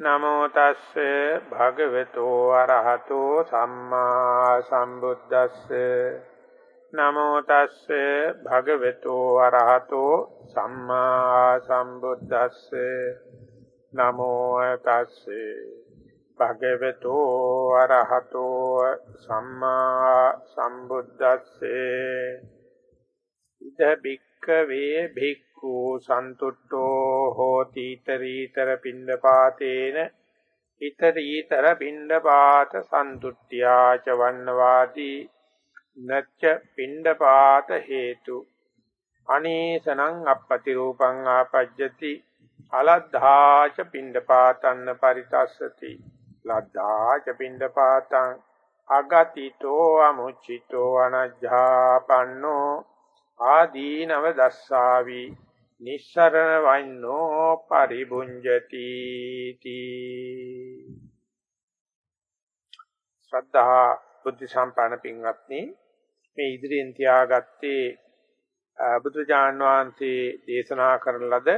නමෝ තස්සේ භගවතෝ අරහතෝ සම්මා සම්බුද්දස්සේ. නමෝ තස්සේ භගවතෝ අරහතෝ සම්මා සම්බුද්දස්සේ. නමෝ තස්සේ භගවතෝ අරහතෝ සම්මා සම්බුද්දස්සේ. ඉද බික්කවේ භික්ඛු සන්තුට්ඨෝ හෝති ඊතරීතර පින්ඩපාතේන ඊතරීතර පින්ඩපාත සන්තුට්ඨ්‍යා ච වන්නවාදී නච්ච පින්ඩපාත හේතු අනේසනං අපපති රූපං ආපජ්ජති අලද්ධාච පින්ඩපාතන්න පරිතස්සති ලද්ධාච පින්ඩපාතං අගතිතෝ අමුචිතෝ අනජ්ජාපන්නෝ ආදීනව දස්සාවි නිස්සරණ වන්නෝ පරිබුඤ්ජති තී ශ්‍රද්ධා බුද්ධ සම්පන්න පින්වත්නි මේ ඉදිරියෙන් තියාගත්තේ බුදුජාන් වහන්සේ දේශනා කරන ලද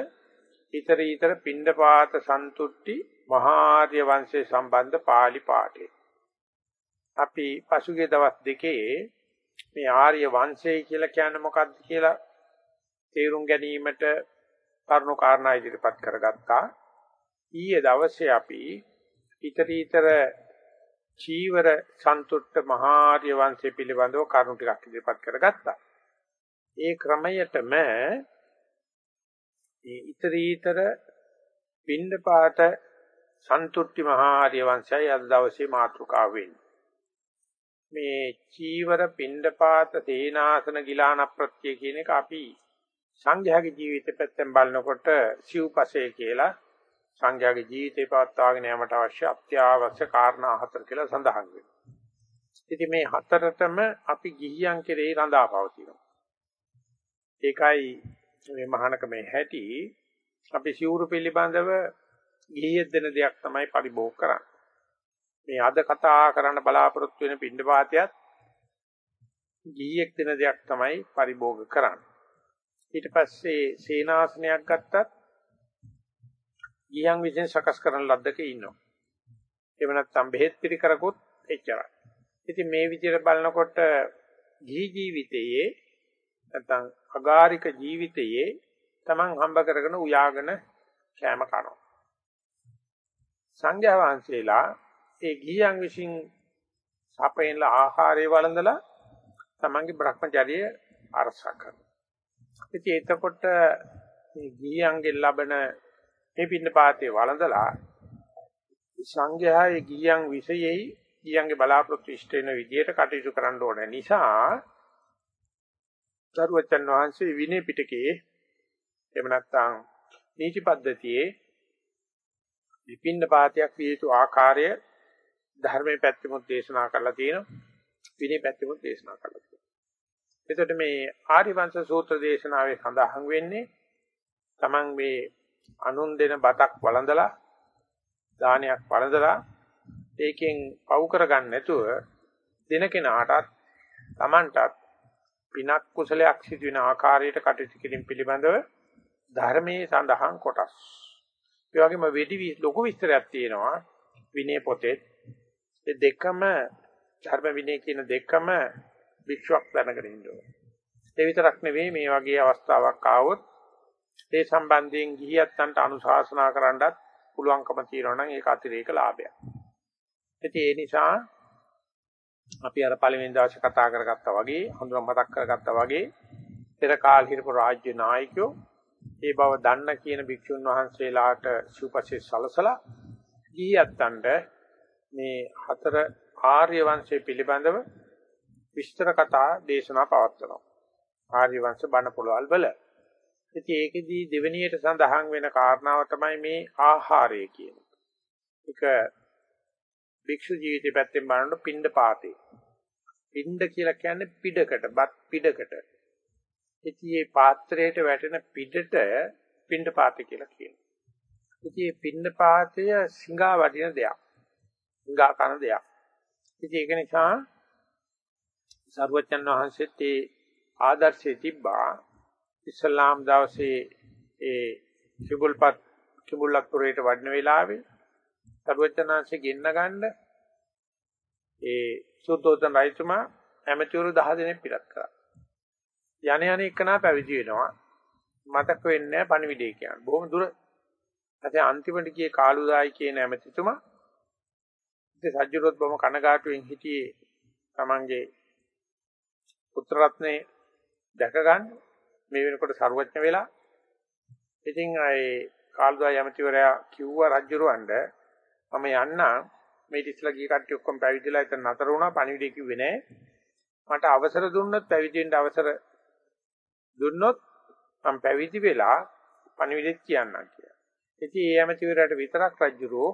ඊතර ඊතර පින්ඩපාත සන්තුට්ටි මහාර්ය වංශයේ සම්බන්ධ pāli පාඨය. අපි පසුගිය දවස් දෙකේ මේ ආර්ය වංශය කියලා කියන්නේ මොකක්ද කියලා තේරුම් ගැනීමට කරුණු කාරණා ඉදිරිපත් කරගත්තා. ඊයේ දවසේ අපි ඊතර ඊතර චීවර සන්තුට්ඨ මහාර්ය වංශය පිළිබඳව කරුණු ටිකක් ඉදිරිපත් කරගත්තා. ඒ ක්‍රමයටම මේ ඊතරීතර පින්ඩපාත සන්තුට්ඨි මහාර්ය වංශය අද දවසේ මාතෘකාව වෙන්නේ. මේ චීවර පින්ඩපාත තේනාසන ගිලාන ප්‍රත්‍ය කියන එක අපි සංඝයාගේ ජීවිතය පැත්තෙන් බලනකොට සිව්පසේ කියලා සංඝයාගේ ජීවිතේ පවත්වාගෙන යාමට අවශ්‍ය අත්‍යවශ්‍ය කාරණා හතර කියලා සඳහන් වෙනවා. ඉතින් මේ හතරටම අපි ගිහියන් කෙරෙහි රඳා පවතිනවා. ඒකයි මේ මහානකමේ හැටි අපි සිවුරු පිළිබඳව ගිහියෙක් දෙන දෙයක් තමයි පරිභෝග කරන්නේ. මේ අද කතා කරන්න බලාපොරොත්තු වෙන පින්ඩපාතයත් ගිහියෙක් දෙන දෙයක් තමයි පරිභෝග කරන්නේ. ඊට පස්සේ සේනාසනයක් ගත්තත් ගියන් විසින් සකස් කරන ලද්දක ඉන්නවා. එහෙම නැත්නම් බෙහෙත් පිළිකරකුත් එච්චරයි. ඉතින් මේ විදිහට බලනකොට ගිහි ජීවිතයේ නැත්නම් අගාരിക ජීවිතයේ Taman හම්බ කරගෙන උයාගෙන කෑම කනවා. සංඝයා වහන්සේලා ඒ ගිහියන් විසින් සපයන ආහාරය වළඳලා Tamanගේ Brahmacharya අරසා කරනවා. ඉතින් එතකොට මේ ගිහියන්ගෙන් ලබන මේ පින්න පාතේ වළඳලා සංඝයායේ ගියන් විෂයෙහි ගියන්ගේ බලාපොරොත්තු ඉෂ්ට වෙන විදියට කටයුතු කරන්න ඕන නිසා සරුවචන් වහන්සේ විනය පිටකයේ එහෙම නැත්නම් නීති පද්ධතියේ විපින්න පාතයක් විය යුතු ආකාරය ධර්මයේ පැත්තෙමුත් දේශනා කරලා තියෙනවා. විනය පැත්තෙමුත් දේශනා කරලා තියෙනවා. එතකොට මේ ආරිවංශ සූත්‍ර දේශනාවේ සඳහන් වෙන්නේ Taman මේ අනුන් දෙන බතක් වළඳලා දානයක් වළඳලා ඒකෙන් පව් කරගන්න නැතුව දෙන කෙනාටත් Tamanටත් පිනක් කුසලයක් සිදු වෙන ආකාරයට කටයුතු කිරීම පිළිබඳව ධර්මයේ සඳහන් කොටස්. ඒ වගේම වෙඩි ලොකු විස්තරයක් තියෙනවා විනය පොතේ. ඒ දෙකම ධර්ම විනය කියන දෙකම විශ්වක් දැනගෙන ඉන්න ඕනේ. ඒ විතරක් නෙවෙයි මේ වගේ අවස්ථාවක් ආවොත් ඒ සම්බන්ධයෙන් ගිහියත්තන්ට අනුශාසනා කරන්නත් පුළුවන්කම තියෙනවා නම් ඒක අතිරේක ලාභයක්. ඉතින් ඒ නිසා අපි අර පළවෙනි දවසේ කතා කරගත්තා වගේ හඳුන මතක් කරගත්තා වගේ පෙර කාල හිටපු රාජ්‍ය නායකයෝ ඒ බව දන්න කියන භික්ෂුන් වහන්සේලාට සුපසේ සලසලා ගිහියත්තන්ට මේ හතර ආර්ය වංශය පිළිබඳව විස්තර කතා දේශනා පවත්වනවා. ආර්ය වංශ බණ පොළවල් වල ඉතින් ඒකෙදී දෙවෙනියට සඳහන් වෙන කාරණාව තමයි මේ ආහාරය කියන එක. ඒක භික්ෂු ජීවිතය පැත්තෙන් බලනකොට පින්ඩ පාතේ. පින්ඩ කියලා කියන්නේ පිඩකට, බත් පිඩකට. ඉතින් මේ පාත්‍රයට වැටෙන පිඩට පින්ඩ පාතේ කියලා කියනවා. ඉතින් මේ පින්ඩ පාතය සිඟා වඩින දෙයක්. සිඟා කන දෙයක්. ඉතින් ඒක නිසා සර්වචන් වහන්සේත් ඒ ආදර්ශය තිබ්බා ඉස්ලාම් දවසේ ඒ කිඹුල්පත් කිඹුල්ලක්පුරේට වඩින වෙලාවේ සරුවචනාංශේ ගෙන්න ගන්න ඒ සුද්ධෝදන රයිතුමා ඇමතිවරු 10 දෙනෙක් පිටත් කරා. යන යන එකනා පැවිදි වෙනවා. මතක වෙන්නේ නැහැ පණිවිඩය කියන්නේ. බොහොම දුර. ඇයි අන්තිමට ගියේ කාලුදායි කියන ඇමතිතුමා ඉතින් සජ්ජුරොත් බොහොම කනගාටුවෙන් හිටියේ Tamange පුත්‍ර රත්නේ දැක ගන්න. මේ වෙනකොට ਸਰවඥ වෙලා. ඉතින් ඒ කාලුදායි ඇමතිවරයා කිව්වා රජුරවණ්ඩ මම යන්නම්. මේ ඉස්සලා ගිය කට්ටිය ඔක්කොම පැවිදිලා එතන නතර වුණා. පණිවිඩය කිව්වේ නෑ. මට අවසර දුන්නොත් පැවිදි වෙන්න අවසර දුන්නොත් මම පැවිදි වෙලා පණිවිඩෙත් කියන්නම් කියලා. ඉතින් ඒ ඇමතිවරයාට විතරක් රජුරෝ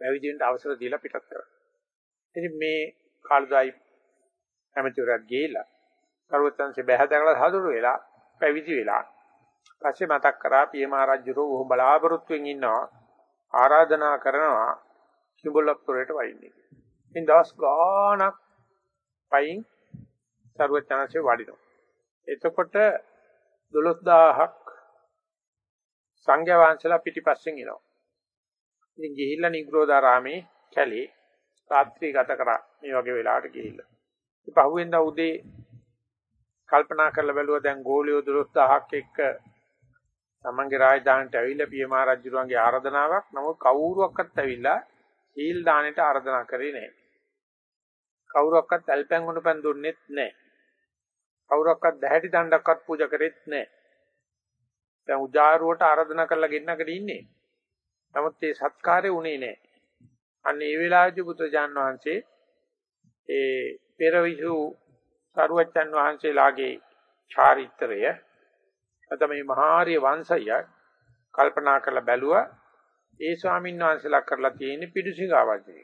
පැවිදි වෙන්න අවසර දීලා පිටත් කරා. ඉතින් මේ කාලදායි ඇමතිවරයාත් ගිහිලා කරුවත්තන්සේ බැහැදකලා හදුරු වෙලා පැවිදි වෙලා පස්සේ මතක් කරා පියමා රජුරෝ ඔහු බලාපොරොත්තුෙන් ඉන්නවා ආරාධනා කරනවා කිඹුලප්පුරේට වයින්නේ. ඉතින් දවස් ගාණක් පයින් සරුවචනanse වඩිනවා. එතකොට 12000ක් සංඝයා වහන්සේලා පිටිපස්සෙන් එනවා. ඉතින් ගිහිල්ලා නිග්‍රෝධාරාමේ කැලේ රාත්‍රී ගත කරා මේ වගේ වෙලාවට ගිහිල්ලා. ඉතින් පහුවෙන්ද උදේ කල්පනා කරලා බැලුවා දැන් ගෝලියෝ 12000ක් එක්ක තමන්ගේ රාජධානියට ඇවිල්ලා පියමා රජුරුවන්ගේ ආරාධනාවක් නමුත් කවුරුවක්වත් ඇවිල්ලා සීල් දාණයට ආරාධනා කරේ නැහැ. කවුරුවක්වත් ඇල්පැන් උණුපැන් දුන්නෙත් නැහැ. කවුරක්වත් දැහැටි දණ්ඩක්වත් පූජා කරෙත් නැහැ. දැන් උජාරුවට ආරාධනා කරලා ගෙන්නකට ඉන්නේ. නමුත් ඒ සත්කාරේ උනේ නැහැ. අන්න ඒ වෙලාවේදී බුදුජාන් වහන්සේ ඒ පෙරවිසු සරුවච්චන් වහන්සේලාගේ චාරිත්‍රය තමයි මහාරිය වංශය කල්පනා කරලා බැලුවා ඒ ස්වාමීන් වහන්සේලා කරලා තියෙන පිටුසිඟාවදී.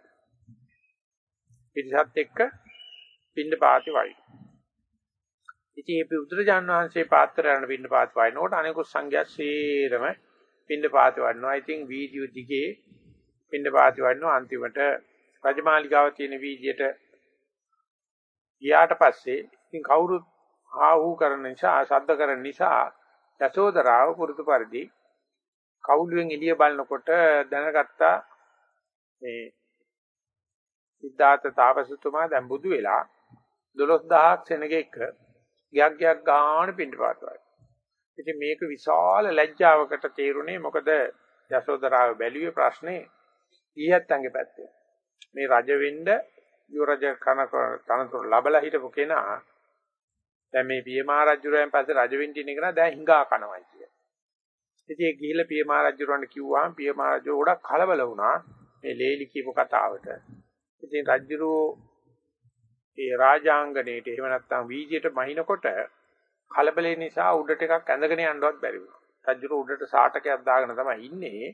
පිටසත් එක්ක පින්න පාති වයි. ඉතින් මේ බුදුරජාන් වහන්සේ පාත්‍රයන් පින්න පාති වයින්නකොට අනිකුත් සංඝයා සීරම පින්න පාති වන්නවා. ඉතින් වීදියු දිගේ පින්න පාති වන්නවා අන්තිමට රජමාලිගාව තියෙන වීදියට ගියාට පස්සේ ඉතින් කවුරුත් ආහු කරන නිසා ශබ්ද කරන නිසා යසෝදරාව පුරුදු පරිදි කවුළුවෙන් එළිය බලනකොට දැනගත්තා මේ සිද්ධාර්ථ තාපසතුමා දැන් බුදු වෙලා 12000ක් සෙනගෙක් ගයක් ගයක් ගාන පිටිපත් වයි. ඉතින් මේක විශාල ලැජ්ජාවකට තේරුනේ මොකද යසෝදරාව බැලුවේ ප්‍රශ්නේ ඊයත්ංගේ පැත්තේ. මේ රජ වෙන්න යුවරජ කන තනතුර ලබලා හිටපු කෙනා දැන් මේ පියමා රජුරයන් පස්සේ රජ වෙන්න ඉන්න කෙනා දැන් හිඟා කනවා කිය. ඉතින් ඒ ගිහිල්ලා පියමා රජුරන්ට කිව්වාම පියමා රජු ගොඩක් කලබල වුණා මේ ලේලි කියපු කතාවට. ඉතින් රජුරෝ ඒ රාජාංගණයට එහෙම නැත්නම් වීදියට මහිනකොට කලබලේ නිසා උඩට එකක් ඇඳගෙන යන්නවත් බැරි වුණා. රජුරෝ උඩට සාටකයක් දාගෙන තමයි ඉන්නේ.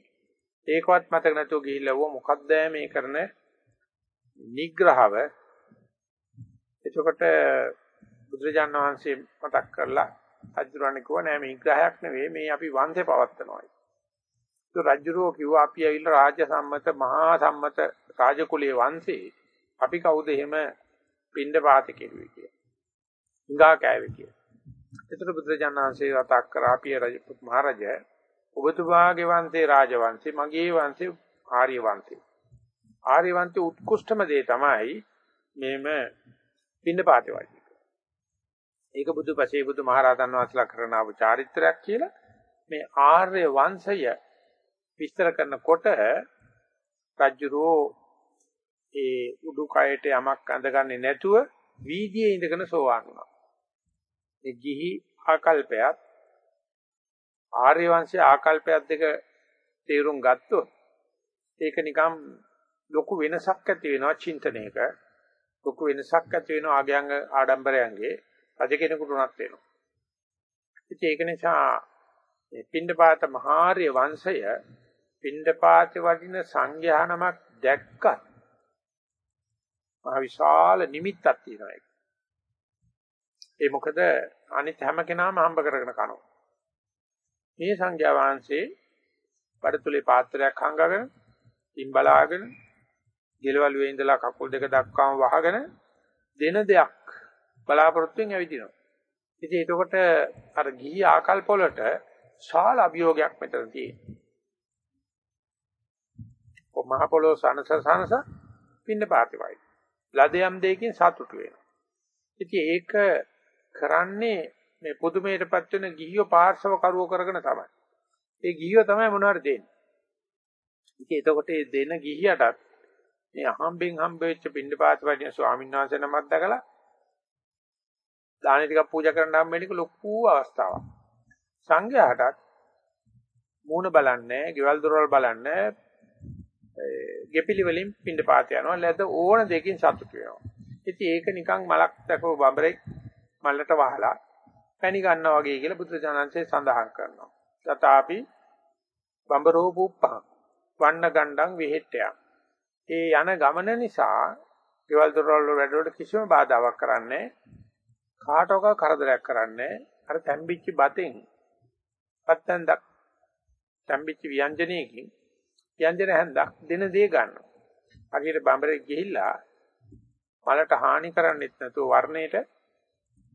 ඒකවත් මතක නැතුව ගිහිල්ලා වුණා මොකද්ද මේ කරන නිග්‍රහව එතකොට බුදුරජාණන් වහන්සේ මතක් කරලා අජුරණ කිව්වා නෑ මේ විග්‍රහයක් නෙවෙයි මේ අපි වංශේ පවත්නවා. ඒක රජුරෝ කිව්වා අපි ඇවිල්ලා රාජ්‍ය සම්මත මහා සම්මත රාජකුලයේ වංශේ අපි කවුද එහෙම පින්ඩ පාත කෙරුවේ කියලා. හිඟා කෑවේ කියලා. ඒතර බුදුරජාණන් වහන්සේ මතක් කරා අපි රජ මහරජ ඔබතුමාගේ වංශේ රාජවංශේ මගේ වංශේ ආර්ය වංශේ. ආර්ය වංශේ උත්කෘෂ්ඨම දේ තමයි මේම පින්ඩ පාතේ වගේ. ඒක බුදුපසේ බුදු මහරහතන් වහන්සේලා කරන ආව චාරිත්‍රාක් කියලා මේ ආර්ය වංශය විස්තර කරනකොට රජුරෝ ඒ උඩුකයට යමක් අඳගන්නේ නැතුව වීදියේ ඉඳගෙන සෝවාන් වුණා. ඒ ගිහි ආකල්පයත් ආර්ය වංශයේ ආකල්පයත් දෙක තේරුම් ගත්තොත් ඒක නිකම් ලොකු වෙනසක් ඇති වෙනවා චින්තනයක ලොකු වෙනසක් ඇති වෙනවා ආගයන්ග ආඩම්බරයන්ගේ රජ කෙනෙකුට උනත් වෙනවා. ඉතින් ඒක නිසා මේ පින්ඩපාත මහාර්ය වංශය පින්ඩපාත වඩින සංඝයා නමක් දැක්කත් මහ විශාල නිමිත්තක් තියෙනවා ඒක. ඒ මොකද අනිත් හැම කෙනාම හම්බ කරගෙන කනවා. මේ සංඝයා වහන්සේ බඩතුලේ පාත්‍රයක් හංගගෙන ඉම්බලාගෙන ගෙලවලුවේ ඉඳලා කකුල් දෙක දක්වාම වහගෙන දෙන දෙයක් බලාපොරොත්තුෙන් ඇවිදිනවා. ඉතින් එතකොට අර ගිහි ආකල්ප වලට ශාල අභියෝගයක් මෙතන තියෙනවා. මහ පොළොව සනස සනස පින්න පාති වයි. ලදයම් දෙයකින් සතුටු වෙනවා. ඉතින් ඒක කරන්නේ මේ පුදුමයටපත් වෙන ගිහියෝ පාර්ශව කරුව කරගෙන තමයි. ඒ ගිහියෝ තමයි මොනවාරි දෙන්නේ. ඉතින් එතකොට ඒ දෙන ගිහියටත් මේ අහම්බෙන් හම්බ වෙච්ච පින්නපාත වඩින ස්වාමීන් වහන්සේ නමක් දැකලා දාන ටිකක් පූජා කරන්න හම්බ වෙන එක ලොකු අවස්ථාවක්. සංඝයාටත් මූණ බලන්නේ, ගෙවල් දොරවල් බලන්නේ, ගෙපිලි වලින් පින්නපාත යනවා. ලැද ඕන දෙකින් සතුටු වෙනවා. ඉතින් ඒක නිකන් මලක් දැකව බඹරේ මල්ලට වහලා පැණි ගන්නවා වගේ කියලා බුදුරජාණන්සේ සඳහන් කරනවා. තථාපි බඹරෝ පුප්පං වන්න ගණ්ඩං විහෙට්ටයක්. ඒ යන ගමන නිසා ගෙවල් දොරවල් වැඩවලට කිසිම බාධාවක් කරන්නේ කාටවක කරදරයක් කරන්නේ අර තැම්බිච්ච බතෙන් පත්තෙන්දක් තැම්බිච්ච ව්‍යංජනයකින් ව්‍යංජන හැන්දක් දෙන දේ ගන්නවා. හරියට බඹරේ ගිහිල්ලා මලට හානි කරන්නෙත් නැතුව වර්ණයට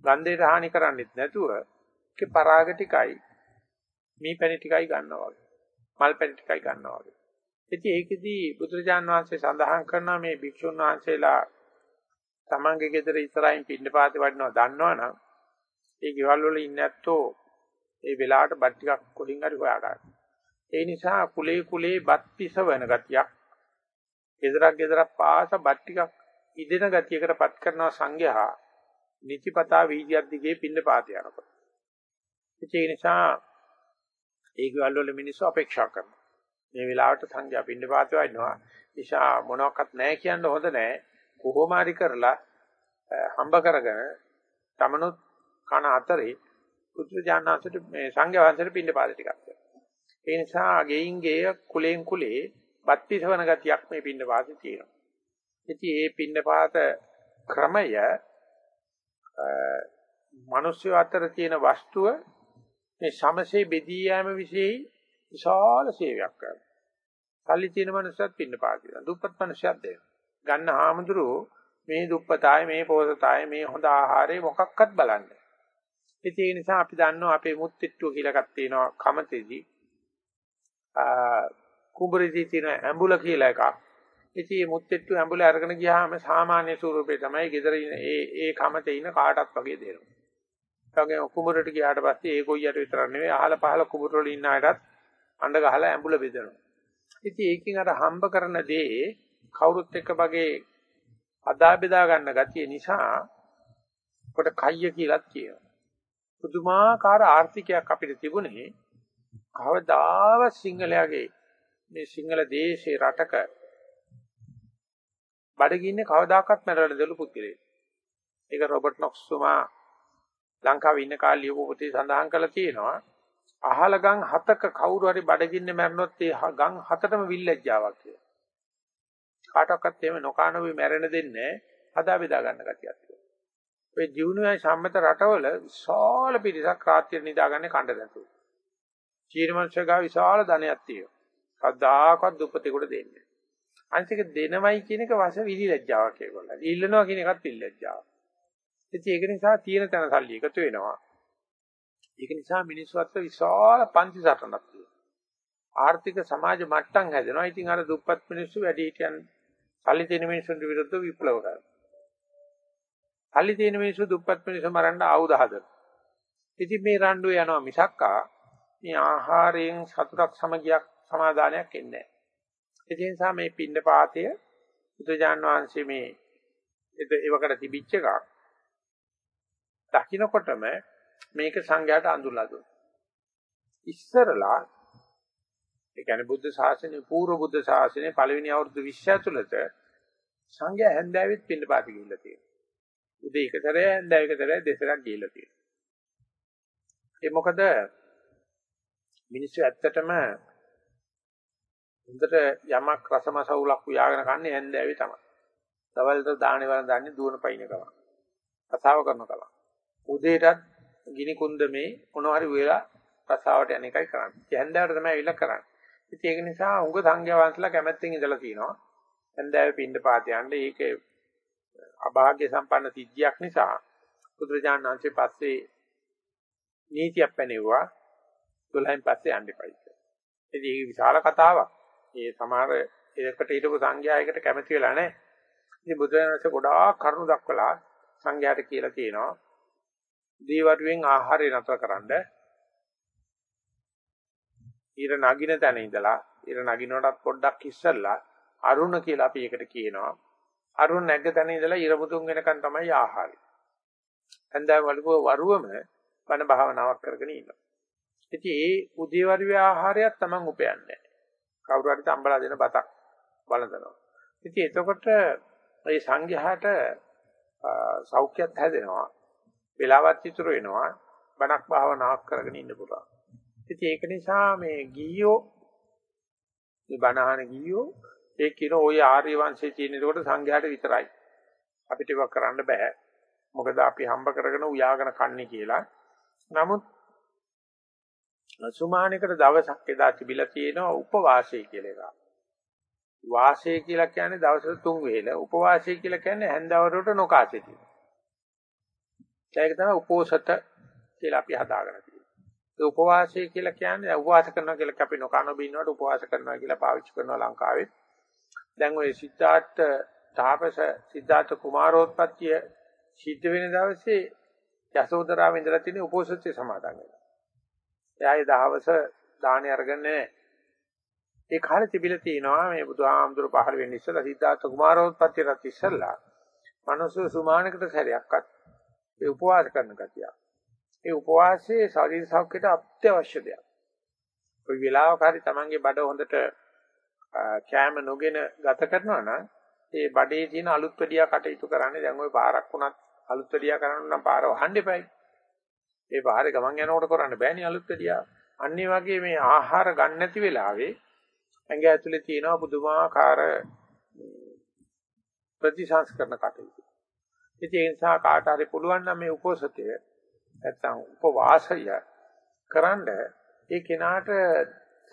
ගන්ධයට හානි කරන්නෙත් නැතුව ඒකේ පරාග ටිකයි මේ පැණි ටිකයි ගන්නවා වගේ. මල් පැණි ටිකයි ගන්නවා වගේ. ඉතින් ඒකෙදී බුදුරජාන් වහන්සේ සඳහන් කරනවා මේ භික්ෂුන් වහන්සේලා තමන්ගේ ගෙදර ඉස්සරහින් පින්නපාතේ වඩිනවා දන්නවනම් ඒ ගෙවල් වල ඉන්නේ නැත්තෝ ඒ වෙලාවට බත් ටිකක් කොලින් හරි හොයා ගන්න. ඒ නිසා කුලේ කුලේ බත් පිස වෙන ගතියක් ගෙදරක් ගෙදරක් පාස බත් ටිකක් ඉදෙන ගතියකටපත් කරනවා සංඝයා නිතිපතා වීදියක් දිගේ පින්නපාතේ යනකොට. ඒ නිසා ඒ ගෙවල් වල මිනිස්සු අපේක්ෂා කරනවා. මේ වෙලාවට සංඝයා පින්නපාත වයින්නවා. නිසා මොනවත් නැහැ කියන්න හොඳ නැහැ. කොහොම හරි කරලා හම්බ කරගෙන තමනුත් කන අතරේ පුත්‍රජානනාසට මේ සංඝයා වහන්සේට පින්නපාත ටිකක් ඒ නිසා ගෙයින් ගෙය කුලෙන් කුලේ බත් පිසවන ගතියක් මේ පින්නපාතේ තියෙනවා. ඉතින් මේ පින්නපාත ක්‍රමය මිනිස්සු අතර තියෙන වස්තුව මේ සමසේ බෙදී යෑම විශේෂයි විශාල සේවයක් කරනවා. සල්ලි තියෙන මනුස්සයත් පින්න පාති දෙනවා. දුප්පත් මනුස්සයත් දෙනවා. ගන්න හාමුදුරුවෝ මේ දුප්පතාය මේ පොසතාය මේ හොඳ ආහාරේ මොකක්වත් බලන්නේ. ඉතින් ඒ නිසා අපි දන්නවා අපේ මුත්තිට්ටුව කියලා එකක් තියෙනවා කමතේදී. ආ කුඹරේදී තියෙන ඇඹුල කියලා එකක්. ඉතින් මේ මුත්තිට්ටු ඇඹුල අරගෙන ගියාම සාමාන්‍ය ස්වරූපේ තමයි ගෙදර ඉන්න ඒ ඒ කමතේ ඉන්න කාටත් වගේ දෙනවා. ඒ වගේ කුඹරට ගියාට පස්සේ ඒ ගොයියට විතරක් නෙවෙයි අහල පහල කුඹර වල ඉන්න අයටත් අඬ ගහලා ඇඹුල බෙදනවා. ඉතින් ඒකෙන් අර හම්බ කරන දේ කවුරුත් එක්ක වගේ අදා බෙදා ගන්න ගතිය නිසා කොට කయ్య කියලාත් කියනවා. පුදුමාකාර ආර්ථිකයක් අපිට තිබුණේ කවදාව සිංහලයාගේ මේ සිංහල දේශේ රටක බඩගින්නේ කවදාකවත් මැරෙලා දෙලු පුද්ගලයෙක්. ඒක රොබර්ට් නොක්ස් තුමා ලංකාවේ ඉන්න කාලේ ලියපු පොතේ සඳහන් කරලා තියෙනවා. අහල ගම් හතක කවුරු හරි බඩගින්නේ මැරුණොත් ඒ ගම් හතටම විල්ලැජ්ජාවක් කියලා. කාටවත් එහෙම නොකානෝවේ මැරෙන්න දෙන්නේ හදා බෙදා ගන්න ගතියක් තියෙනවා. ඔය ජීවුණුවේ සම්මත රටවල විශාල පිරිසක් රාත්‍රියේ නිදාගන්නේ කණ්ඩ නැතුව. චීනමංශගා විශාල ධනයක් තියෙනවා. කවදාකවත් දුප්පතෙකුට දෙන්නේ අනිත් එක දෙනවයි කියන එක වශ විලිලැජ්ජාවක් ඒගොල්ලෝ. ඉල්ලනවා කියන එකත් විලිලැජ්ජාවක්. ඉතින් ඒක නිසා තියෙන තැන සල්ලි එකතු වෙනවා. ඒක නිසා මිනිස්සු අතර විශාල පන්ති සටනක් තියෙනවා. ආර්ථික සමාජ මට්ටම් හැදෙනවා. ඉතින් අර දුප්පත් මිනිස්සු වැඩි හිටියන් සල්ලි තියෙන මිනිස්සුන්ට විරුද්ධව විප්ලව කරනවා. සල්ලි තියෙන මිනිස්සු දුප්පත් මිනිස්සු මරන්න ආයුධ හදනවා. ඉතින් මේ රණ්ඩුව යනවා මිසක්කා මේ ආහාරයෙන් සතුටක් සමගියක් සමාදානයක් එන්නේ නැහැ. ඒ නිසා මේ පින්න පාතය බුදුජාන් වහන්සේ මේ ඒවකට තිබිච්ච එකක්. දකින්නකොටම මේක සංඝයාට අඳුරලා දුන්නා. ඉස්සරලා ඒ කියන්නේ බුද්ධ ශාසනය පූර්ව බුද්ධ ශාසනය පළවෙනි අවුරුදු 20 ඇතුළත සංඝයා හැන්දෑවෙත් පින්න පාති ගිහිල්ලා තියෙනවා. උදේ එකතරේ හැන්දෑව එකතරේ දෙසරක් ගිහිල්ලා තියෙනවා. ඒ මොකද මිනිස්සු ඇත්තටම හොඳට යමක් රසමසවුලක් උයාගෙන කන්නේ හැන්දෑවේ තමයි. දවල්ට දාහනේ වල දාන්නේ දුවන පයින් කම. කතාව කරන කම. උදේටත් ගිනි කුන්දමේ මොනවාරි වෙලා රසාවට යන එකයි කරන්නේ. හැන්දෑවට තමයි ඇවිල්ලා කරන්නේ. ඉතින් ඒක නිසා උඟ සංඝයා වහන්සේලා කැමැත්තෙන් ඉඳලා තිනවා. හැන්දෑවේ පින්න පාත යන්නේ ඒක අභාග්‍ය සම්පන්න සිද්ධියක් නිසා බුදුරජාණන් වහන්සේ පස්සේ නීතියක් පැනෙවුවා 12න් පස්සේ යන්න එපයි. ඉතින් ඒක විශාල කතාවක්. ඒ සමහර ඒකට හිටපු සංඝයායකට කැමති වෙලා නැහැ. ඉතින් බුදුරජාණන්සේ ගොඩාක් කරුණු දක්වලා සංඝයාට කියලා තියෙනවා. දීවරුවෙන් ආහාරය නතරකරනද ඊර නගින තැන ඉඳලා ඊර නගිනකොටත් පොඩ්ඩක් ඉස්සෙල්ලා අරුණ කියලා අපි ඒකට කියනවා. අරුණ නැග්ග තැන ඉඳලා ඊර මුතුන් වෙනකන් තමයි ආහාරය. හන්දෑ වලුව වරුවම වන භාවනාවක් කරගෙන ඉන්නවා. ඉතින් ඒ උදේවරුවේ ආහාරයක් Taman උපයන්නේ. කවුරු හරි තම්බලා දෙන බතක් බලනවා. ඉතින් එතකොට මේ සංඝයාට සෞඛ්‍යත් හැදෙනවා. වෙලාවත් ඉතුරු වෙනවා. බණක් භාවනාවක් කරගෙන ඉන්න පුළුවන්. ඉතින් ඒක නිසා මේ ගියෝ මේ බණහන ගියෝ ඒ කියන ওই ආර්ය වංශයේ තියෙන ඒකට සංඝයාට විතරයි. අපිට ඒක කරන්න බෑ. මොකද අපි හම්බ කරගෙන උයාගෙන කන්නේ කියලා. නමුත් සුමානකට දවසක් එදා තිබිලා තියෙනවා උපවාසය කියලා එකක්. වාසය කියලා කියන්නේ දවසට තුන් වේල. උපවාසය කියලා කියන්නේ හැන්දවරට නොකා සිටීම. ඒක තමයි උපෝසත කියලා අපි හදාගෙන තියෙන්නේ. ඒ උපවාසය කියලා කියන්නේ උපවාස කරනවා කියලා අපි නොකන බින්නවට උපවාස කරනවා කියලා පාවිච්චි කරනවා ලංකාවේ. දැන් ඔය සිද්ධාර්ථ තාපස සිද්ධාර්ථ කුමාරෝත්පත්තිය සිද්ධ වෙන දවසේ යසෝදරාව ඉඳලා තියෙන උපෝසතේ සමාදන් වෙනවා. එයාගේ දහවස දාහනේ අරගෙන ඒ කාලේ තිබිලා තියෙනවා මේ බුදුහාමුදුර පහළ වෙන්න ඉස්සලා සිද්ධාර්ථ කුමාරෝත්පත්තියට ඉස්සලා මනුස්ස සුමානකට සැරයක්වත් ඒ උපවාස කරන ගතිය. ඒ උපවාසයේ ශරීර සෞඛ්‍යයට අත්‍යවශ්‍ය දෙයක්. කොයි වෙලාවක හරි Tamange බඩ හොඳට කෑම නොගෙන ගත කරනවා නම් ඒ බඩේ තියෙන අලුත් වැඩියා කටයුතු කරන්නේ දැන් ওই පාරක් වුණත් අලුත් වැඩියා කරන්න නම් පාර වහන්න එපායි. ඒ පාරේ ගමන් යනකොට කරන්න බෑනේ අලුත් වැඩියා. අන්න ඒ වගේ මේ ආහාර ගන්න නැති වෙලාවේ ඇඟ ඇතුලේ තියෙන පුදුමාකාර ප්‍රතිසංස්කරණ කටයුතු. ඉතින් ඒ නිසා කාට හරි පුළුවන් නම් මේ උපෝසතය නැත්තම් උපවාසය කරන්න ඒ කෙනාට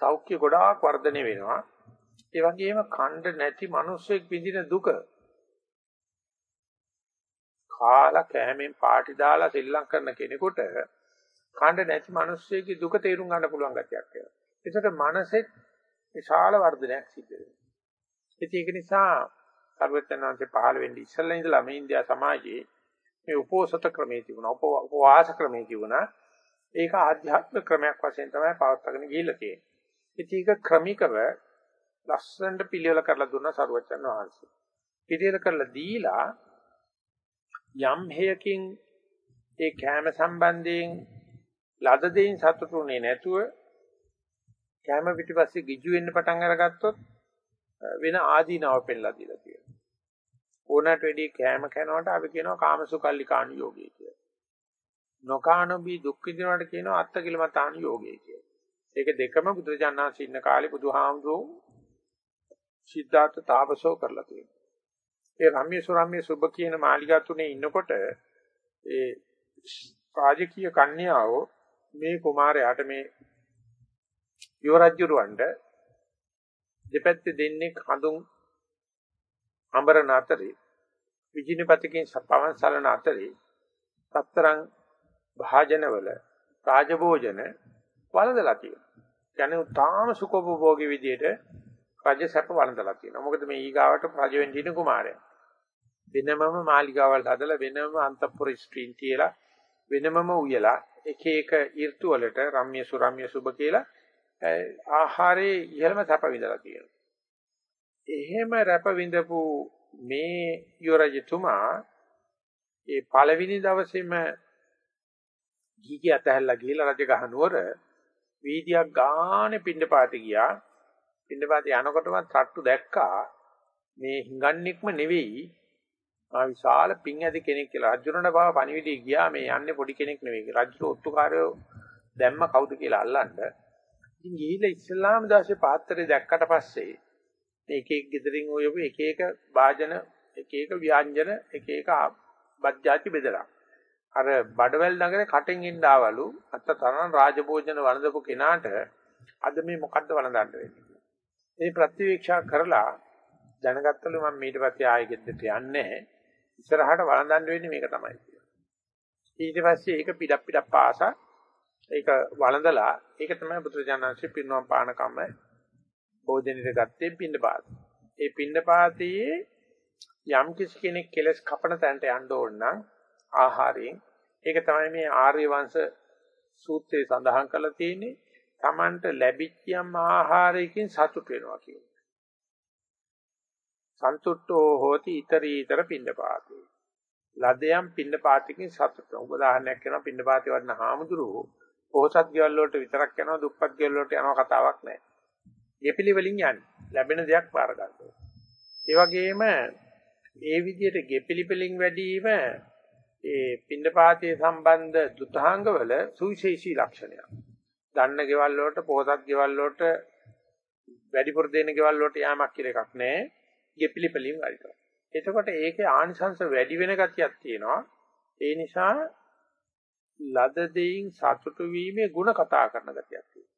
සෞඛ්‍ය ගොඩාක් වර්ධනය වෙනවා. ඒ වගේම කණ්ඩ නැති මිනිස්සෙක් විඳින දුක කාලා කෑමෙන් පාටි දාලා සෙල්ලම් කරන කෙනෙකුට කණ්ඩ නැති මිනිස්සෙකගේ දුක තේරුම් ගන්න පුළුවන් ගතියක් වෙනවා. ඒකට මනසෙත් විශාල වර්ධනයක් සිද්ධ වෙනවා. ඒක නිසා සර්වඥාන්සේ පහළ වෙන්නේ ඉස්සෙල්ලා ඉඳලා මේ ඉන්දියා සමාජයේ මේ උපෝසත ක්‍රමයේ තිබුණා. උපවාස ක්‍රමයේ තිබුණා. ඒක ආධ්‍යාත්මික ක්‍රමයක් වශයෙන් තමයි පවත්වාගෙන ගිහිල්ලා තියෙන්නේ. ඉතින් ඒක ක්‍රමිකව ලස්සනට පිළිවෙල කරලා දුන්නා සර්වඥාන් වහන්සේ. පිළිවෙල කරලා දීලා යම් හේයකින් ඒ කෑම සම්බන්ධයෙන් ලද දෙයින් සතුටුුනේ නැතුව කෑම පිටිපස්සේ ගිජු වෙන්න පටන් අරගත්තොත් වෙන ආදීනාව පෙන්ලා දීලා තියෙනවා. ඕනට වැඩි කෑම කනවට අපි කියනවා කාමසුකල්ලිකාණු යෝගය කියලා. නොකානොබී දුක් විඳිනවට කියනවා අත්තකිලමතාණු යෝගය කියලා. ඒක දෙකම බුදුරජාණන් ඉන්න කාලේ බුදුහාමුදුරුවෝ සිද්ධාර්ථ තාපසෝ කරලා තියෙනවා. ඒ රම්‍ය සුරම්‍ය සුබ කියන මාලිගා තුනේ ඉන්නකොට ඒ රාජකීය කන්‍යාව මේ කුමාරයාට මේ යුවරජුරවණ්ඩ දෙපැත්තේ දෙන්නේ හඳුන් අඹරන අතරේ විජිනපතකින් පවන් සලන අතරේ සතරං භාජනවල රාජභෝජන වළඳලා තියෙනවා. කියන්නේ තාම සුඛෝපභෝගී විදියට රජ සැප වළඳලා තියෙනවා. මොකද මේ ඊගාවට රජ වෙන්න ඉන්න කුමාරයා. වෙනමම මාලිගාවල් හදලා වෙනම අන්තපුර ස්ක්‍රීන් තියලා වෙනමම උයලා එක එක ඍතු වලට රම්‍ය සුරම්‍ය සුබ කියලා ආහාරයේ ඉහළම සැප විඳලා තියෙනවා. එහෙම රැප විඳපු මේ යුවරජතුමා ඒ පළවෙනි දවසේම ගීගී අතහැරලා ගිහිල්ලා රජගහ නුවර වීදියක් ගානේ පින්නපාති ගියා. පින්නපාති යනකොටම තට්ටු දැක්කා. මේ හිඟන්නෙක්ම නෙවෙයි. ආ විශාල පිං ඇති කෙනෙක් කියලා. රජුරණ බව පණිවිඩය ගියා. මේ යන්නේ පොඩි කෙනෙක් නෙවෙයි. රජු ඔත්තුකාරයෝ දැම්ම කවුද කියලා අල්ලන්න. ඉතින් ගිහිල්ලා ඉස්ලාම් දාසේ පාත්‍රය දැක්කට පස්සේ මේ එක එක gederin ඔයපු එක එක වාජන එක එක ව්‍යංජන එක එක බද්ධාති බෙදලා. අර බඩවැල් නගරේ කටෙන් ඉන්න ආවලු අත්ත තරණ රාජභෝජන වළඳපු කෙනාට අද මේ මොකද්ද වළඳන්න වෙන්නේ මේ ප්‍රතිවීක්ෂා කරලා දැනගත්තලු මම ඊට පස්සේ ආයෙ ගෙදරට යන්නේ. ඉස්සරහට වළඳන්න වෙන්නේ මේක තමයි ඊට පස්සේ ඒක පිටක් පිටක් පාසා ඒක වළඳලා ඒක තමයි බුදුරජාණන්සේ පිරිනොම් පාන කම භෝජනෙට ගත්තේ පින්නපාත. ඒ පින්නපාතයේ යම් කිසි කෙනෙක් කෙලස් කපන තැනට යන්න ඕන නම් ආහාරයෙන් ඒක තමයි මේ ආර්ය වංශ සූත්‍රයේ සඳහන් කරලා තියෙන්නේ. Tamanට ලැබිච්ච යම් ආහාරයකින් සතුට වෙනවා කියන්නේ. සන්තුට්ඨෝ හෝති ඊතරීතර පින්නපාතේ. ලදයන් පින්නපාතකින් සතුට. උදාහරණයක් කරනවා පින්නපාතේ වඩන හාමුදුරුවෝ පොහසත් ගෙවල් වලට විතරක් යනවා දුප්පත් ගෙවල් වලට යනවා කතාවක් නැහැ. ගෙපිලි වලින් යන්නේ. ලැබෙන දෙයක් බාර ගන්නවා. ඒ වගේම ඒ විදිහට ගෙපිලි වලින් වැඩිම ඒ පින්නපාතයේ සම්බන්ධ දුතාංගවල සුවිශේෂී ලක්ෂණයක්. දන්න ගෙවල් වලට පොහසත් ගෙවල් වලට වැඩිපුර දෙන ගෙවල් වලට යාමක් කියලා එකක් නැහැ. ගෙපිලි වලින් වැඩි එතකොට ඒකේ ආනිසංශ වැඩි වෙන ගතියක් තියෙනවා. ඒ නිසා ලද දෙයින් සතුටු වීමේ ಗುಣ කතා කරන ගතියක් තියෙනවා.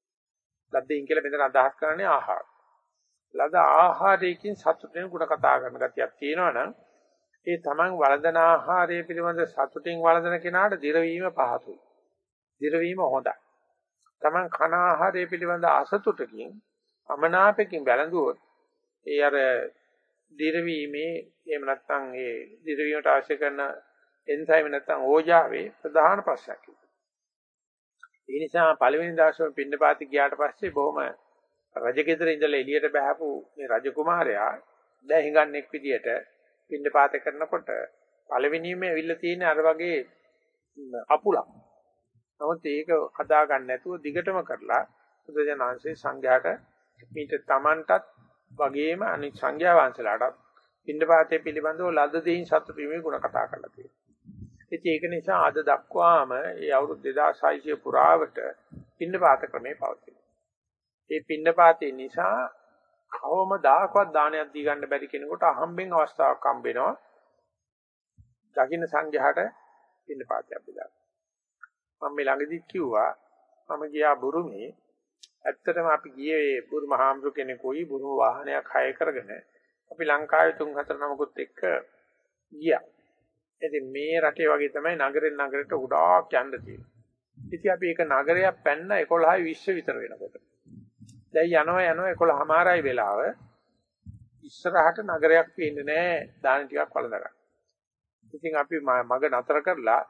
ලද දෙයින් කියලා මෙතන අදහස් කරන්නේ ආහාර. ලද ආහාරයකින් සතුටෙන් ಗುಣ කතා කරන ගතියක් තියෙනවා නම් ඒ තමන් වළඳන ආහාරය පිළිබඳ සතුටින් වළඳන කෙනාට දිරවීම පහසුයි. දිරවීම හොඳයි. තමන් කන ආහාරය පිළිබඳ අසතුටකින් අමනාපකින් බැලඳුවොත් ඒ අර දිරවීමේ එහෙම නැත්නම් ඒ දිරවීමට අවශ්‍ය කරන එන්සයිම නැත්නම් ඕජාවේ ප්‍රධාන ප්‍රශ්නයක්. ඒ නිසා පළවෙනි දවසේම පින්නපාති ගියාට පස්සේ බොහොම රජගෙදර ඉඳලා එළියට බහපු මේ රජකුමාරයා දැන් හිඟන්නෙක් විදියට පින්නපාත කරනකොට පළවෙනිම ඇවිල්ලා තියෙන අර වගේ අපුලක්. නමුත් ඒක හදා ගන්න නැතුව දිගටම කරලා බුදුජානන්සේ සංඝයාට මීට Tamanටත් වගේම අනිත් සංඝයා වහන්සේලාටත් පින්නපාතේ පිළිබඳව ලද දෙයින් සතුටු වීමේ ගුණ කතා කරලා තියෙනවා. ඉතින් ඒක නිසා අද දක්වාම ඒ අවුරුදු 2600 පුරාවට පින්නපාත ක්‍රමේ පවතිනවා. ඒ පින්නපාතේ නිසා කවමදාකවත් දානයක් දී ගන්න බැරි කෙනෙකුට අහම්බෙන් අවස්ථාවක් හම්බ වෙනවා. දකින්න සංඝයාට පින්නපාතයක් බෙදා. මම මේ ළඟදිත් කිව්වා මම ගියා බුරුමේ ඇත්තටම අපි ගියේ බුරුම හාමුදුර කෙනෙකුයි බුරුම වාහනයක් හය කරගෙන අපි ලංකාවේ තුන් හතර නමකුත් එක්ක ගියා. ඉතින් මේ රටේ වගේ තමයි නගරෙන් නගරයට උඩාක් යන්න තියෙන්නේ. ඉතින් අපි ඒක නගරයක් පැන්න 11යි 20 විතර වෙනකොට. දැන් යනවා යනවා 11මාරයි වෙලාව. ඉස්සරහට නගරයක් පේන්නේ නැහැ දාන ටිකක් වළඳ ඉතින් අපි මග නතර කරලා